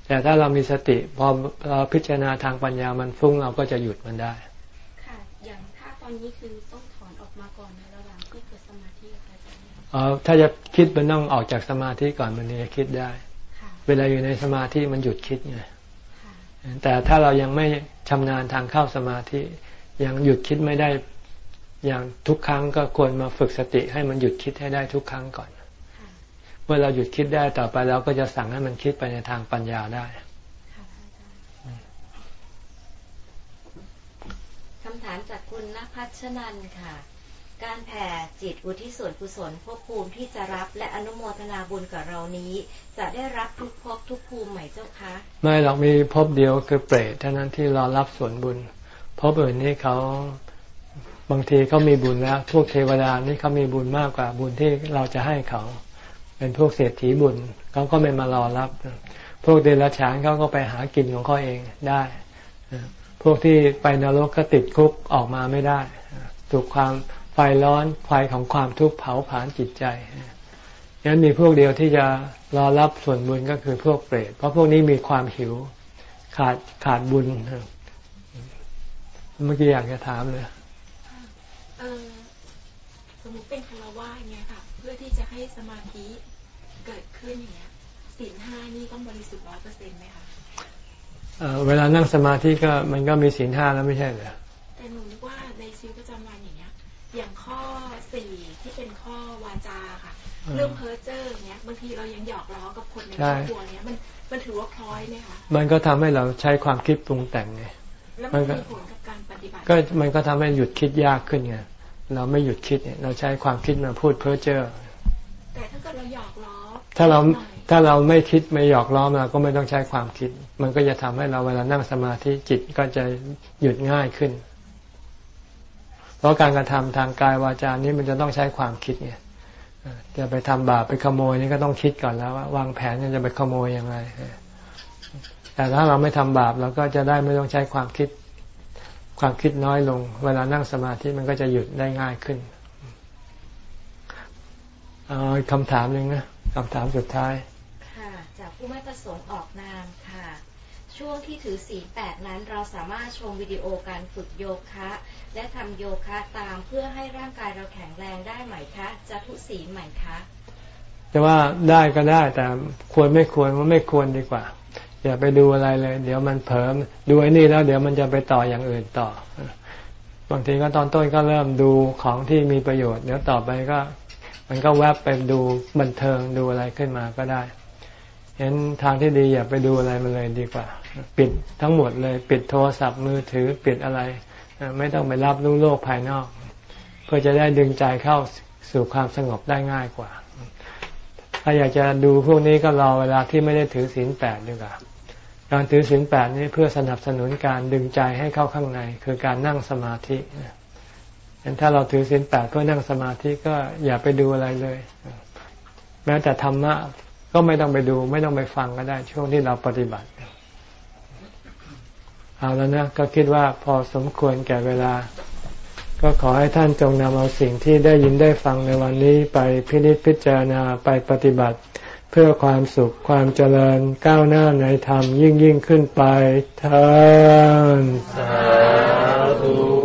แต่ถ้าเรามีสติพอเราพิจารณาทางปัญญามันฟุ้งเราก็จะหยุดมันได้ ค่ะ อย่างถ้าตอนนี้คือต้องถอนออกมาก่อนในระหว่างที่เกิดสมาธิค่ะอาจารย์เออถ้าจะคิดมันต้องออกจากสมาธิก่อนมันถึงจะคิดได้ค่ะเวลาอยู่ในสมาธิมันหยุดคิดไงค่ะแต่ถ้าเรายังไม่ชำนาญทางเข้าสมาธิ ยังหยุดคิดไม่ได้อย่างทุกครั้งก็ควรมาฝึกสติให้มันหยุดคิดให้ได้ทุกครั้งก่อนค่ะเมื่อเราหยุดคิดได้ต่อไปเราก็จะสั่งให้มันคิดไปในทางปัญญาได้ค่ะอาจารย์คำถามจากคุณนภัชนันค่ะ การแผ่จิตอุทิศส่วนกุศลภพภูมิที่จะรับและอนุโมทนาบุญกับเรานี้ จะได้รับทุกภพทุกภูมิไหมเจ้าคะ ไม่หรอกมีภพเดียวคือเปรตเท่านั้นที่รอรับส่วนบุญ ภพอื่นนี่เขาบางทีเขามีบุญแล้ว พวกเทวดานี่เขามีบุญมากกว่าบุญที่เราจะให้เขา เป็นพวกเศรษฐีบุญเขาก็ไม่มารอรับ พวกเดรัจฉานเขาก็ไปหากินของเขาเองได้พวกที่ไปนรกก็ติดคุกออกมาไม่ได้ ถูกความไฟร้อนไฟของความทุกข์เผาผลาญจิตใจฉะนั้นมีพวกเดียวที่จะรอรับส่วนบุญก็คือพวกเปรตเพราะพวกนี้มีความหิว ขาดขาดบุญ เมื่อกี้อยากจะถามเลยเออสมมติเป็นคารวะอย่างเงี้ยค่ะ เพื่อที่จะให้สมาธิเกิดขึ้นอย่างเงี้ยศีลห้านี่ต้องบริสุทธิ์ร้อยเปอร์เซ็นต์ไหมคะเอ่อเวลานั่งสมาธิก็มันก็มีศีลห้าแล้วไม่ใช่เหรอแต่หนูนึกว่าในชีวิตประจำวันอย่างเงี้ย อย่างข้อสี่ที่เป็นข้อวาจาค่ะอืมเรื่องเพ้อเจ้ออย่างเงี้ยบางทีเรายังหยอกล้อกับคนในคใช่รอบครัวเนี้ยมันมันถือว่าพลอยไหมคะมันก็ทำให้เราใช้ความคิดปรุงแต่งไงแล้วมัมันนก็มีผลกับ การปฏิบัติก็มันก็ทำให้หยุดคิดยากขึ้นไงเราไม่หยุดคิดเนี่ยเราใช้ความคิดมาพูดเพ้อเจ้อแต่ถ้าเกิดเราหยอกล้อถ้าเราหน่อยถ้าเราไม่คิดไม่หยอกล้อมเราก็ไม่ต้องใช้ความคิด มันก็จะทำให้เราเวลานั่งสมาธิจิตก็จะหยุดง่ายขึ้น เพราะการกระทำทางกายวาจานี้มันจะต้องใช้ความคิดไงเอ่อจะไปทำบาปไปขโมยนี่ก็ต้องคิดก่อนแล้วว่าวางแผนจะไปขโมยยังไงเออแต่ถ้าเราไม่ทำบาปเราก็จะได้ไม่ต้องใช้ความคิด ความคิดน้อยลง เวลานั่งสมาธิมันก็จะหยุดได้ง่ายขึ้นเอาอีกคำถามหนึ่งนะคำถามสุดท้าย ค่ะ จากผู้ไม่ประสงค์ออกนามค่ะ ช่วงที่ถือศีลแปดนั้นเราสามารถชมวิดีโอการฝึกโยคะ และทำโยคะตามเพื่อให้ร่างกายเราแข็งแรงได้ไหมคะจะทุศีลไหมคะจะว่าได้ก็ได้แต่ควรไม่ควรว่าไม่ควรดีกว่า อย่าไปดูอะไรเลย เดี๋ยวมันเผลอดูไอ้นี่แล้ว เดี๋ยวมันจะไปต่ออย่างอื่นต่อ บางทีก็ตอนต้นก็เริ่มดูของที่มีประโยชน์ เดี๋ยวต่อไปก็ มันก็แวบไปดูบันเทิงดูอะไรขึ้นมาก็ได้เห็นทางที่ดีอย่าไปดูอะไรมันเลยดีกว่า ปิดทั้งหมดเลย ปิดโทรศัพท์มือถือปิดอะไร ไม่ต้องไปรับรู้โลกภายนอก เพื่อจะได้ดึงใจเข้าสู่ความสงบได้ง่ายกว่า ถ้าอยากจะดูพวกนี้ก็รอเวลาที่ไม่ได้ถือศีลแปดดีกว่า การถือศีลแปดนี้เพื่อสนับสนุนการดึงใจให้เข้าข้างใน คือการนั่งสมาธิงั้นถ้าเราถือศีลแปดเพื่อนั่งสมาธิก็อย่าไปดูอะไรเลย แม้แต่ธรรมะก็ไม่ต้องไปดู ไม่ต้องไปฟังก็ได้ ช่วงที่เราปฏิบัติเอาแล้วนะก็คิดว่าพอสมควรแก่เวลา ก็ขอให้ท่านจงนำเอาสิ่งที่ได้ยินได้ฟังในวันนี้ไปพินิจพิจารณาไปปฏิบัติ เพื่อความสุขความเจริญก้าวหน้าในธรรมยิ่งยิ่งขึ้นไปเทอสาธุ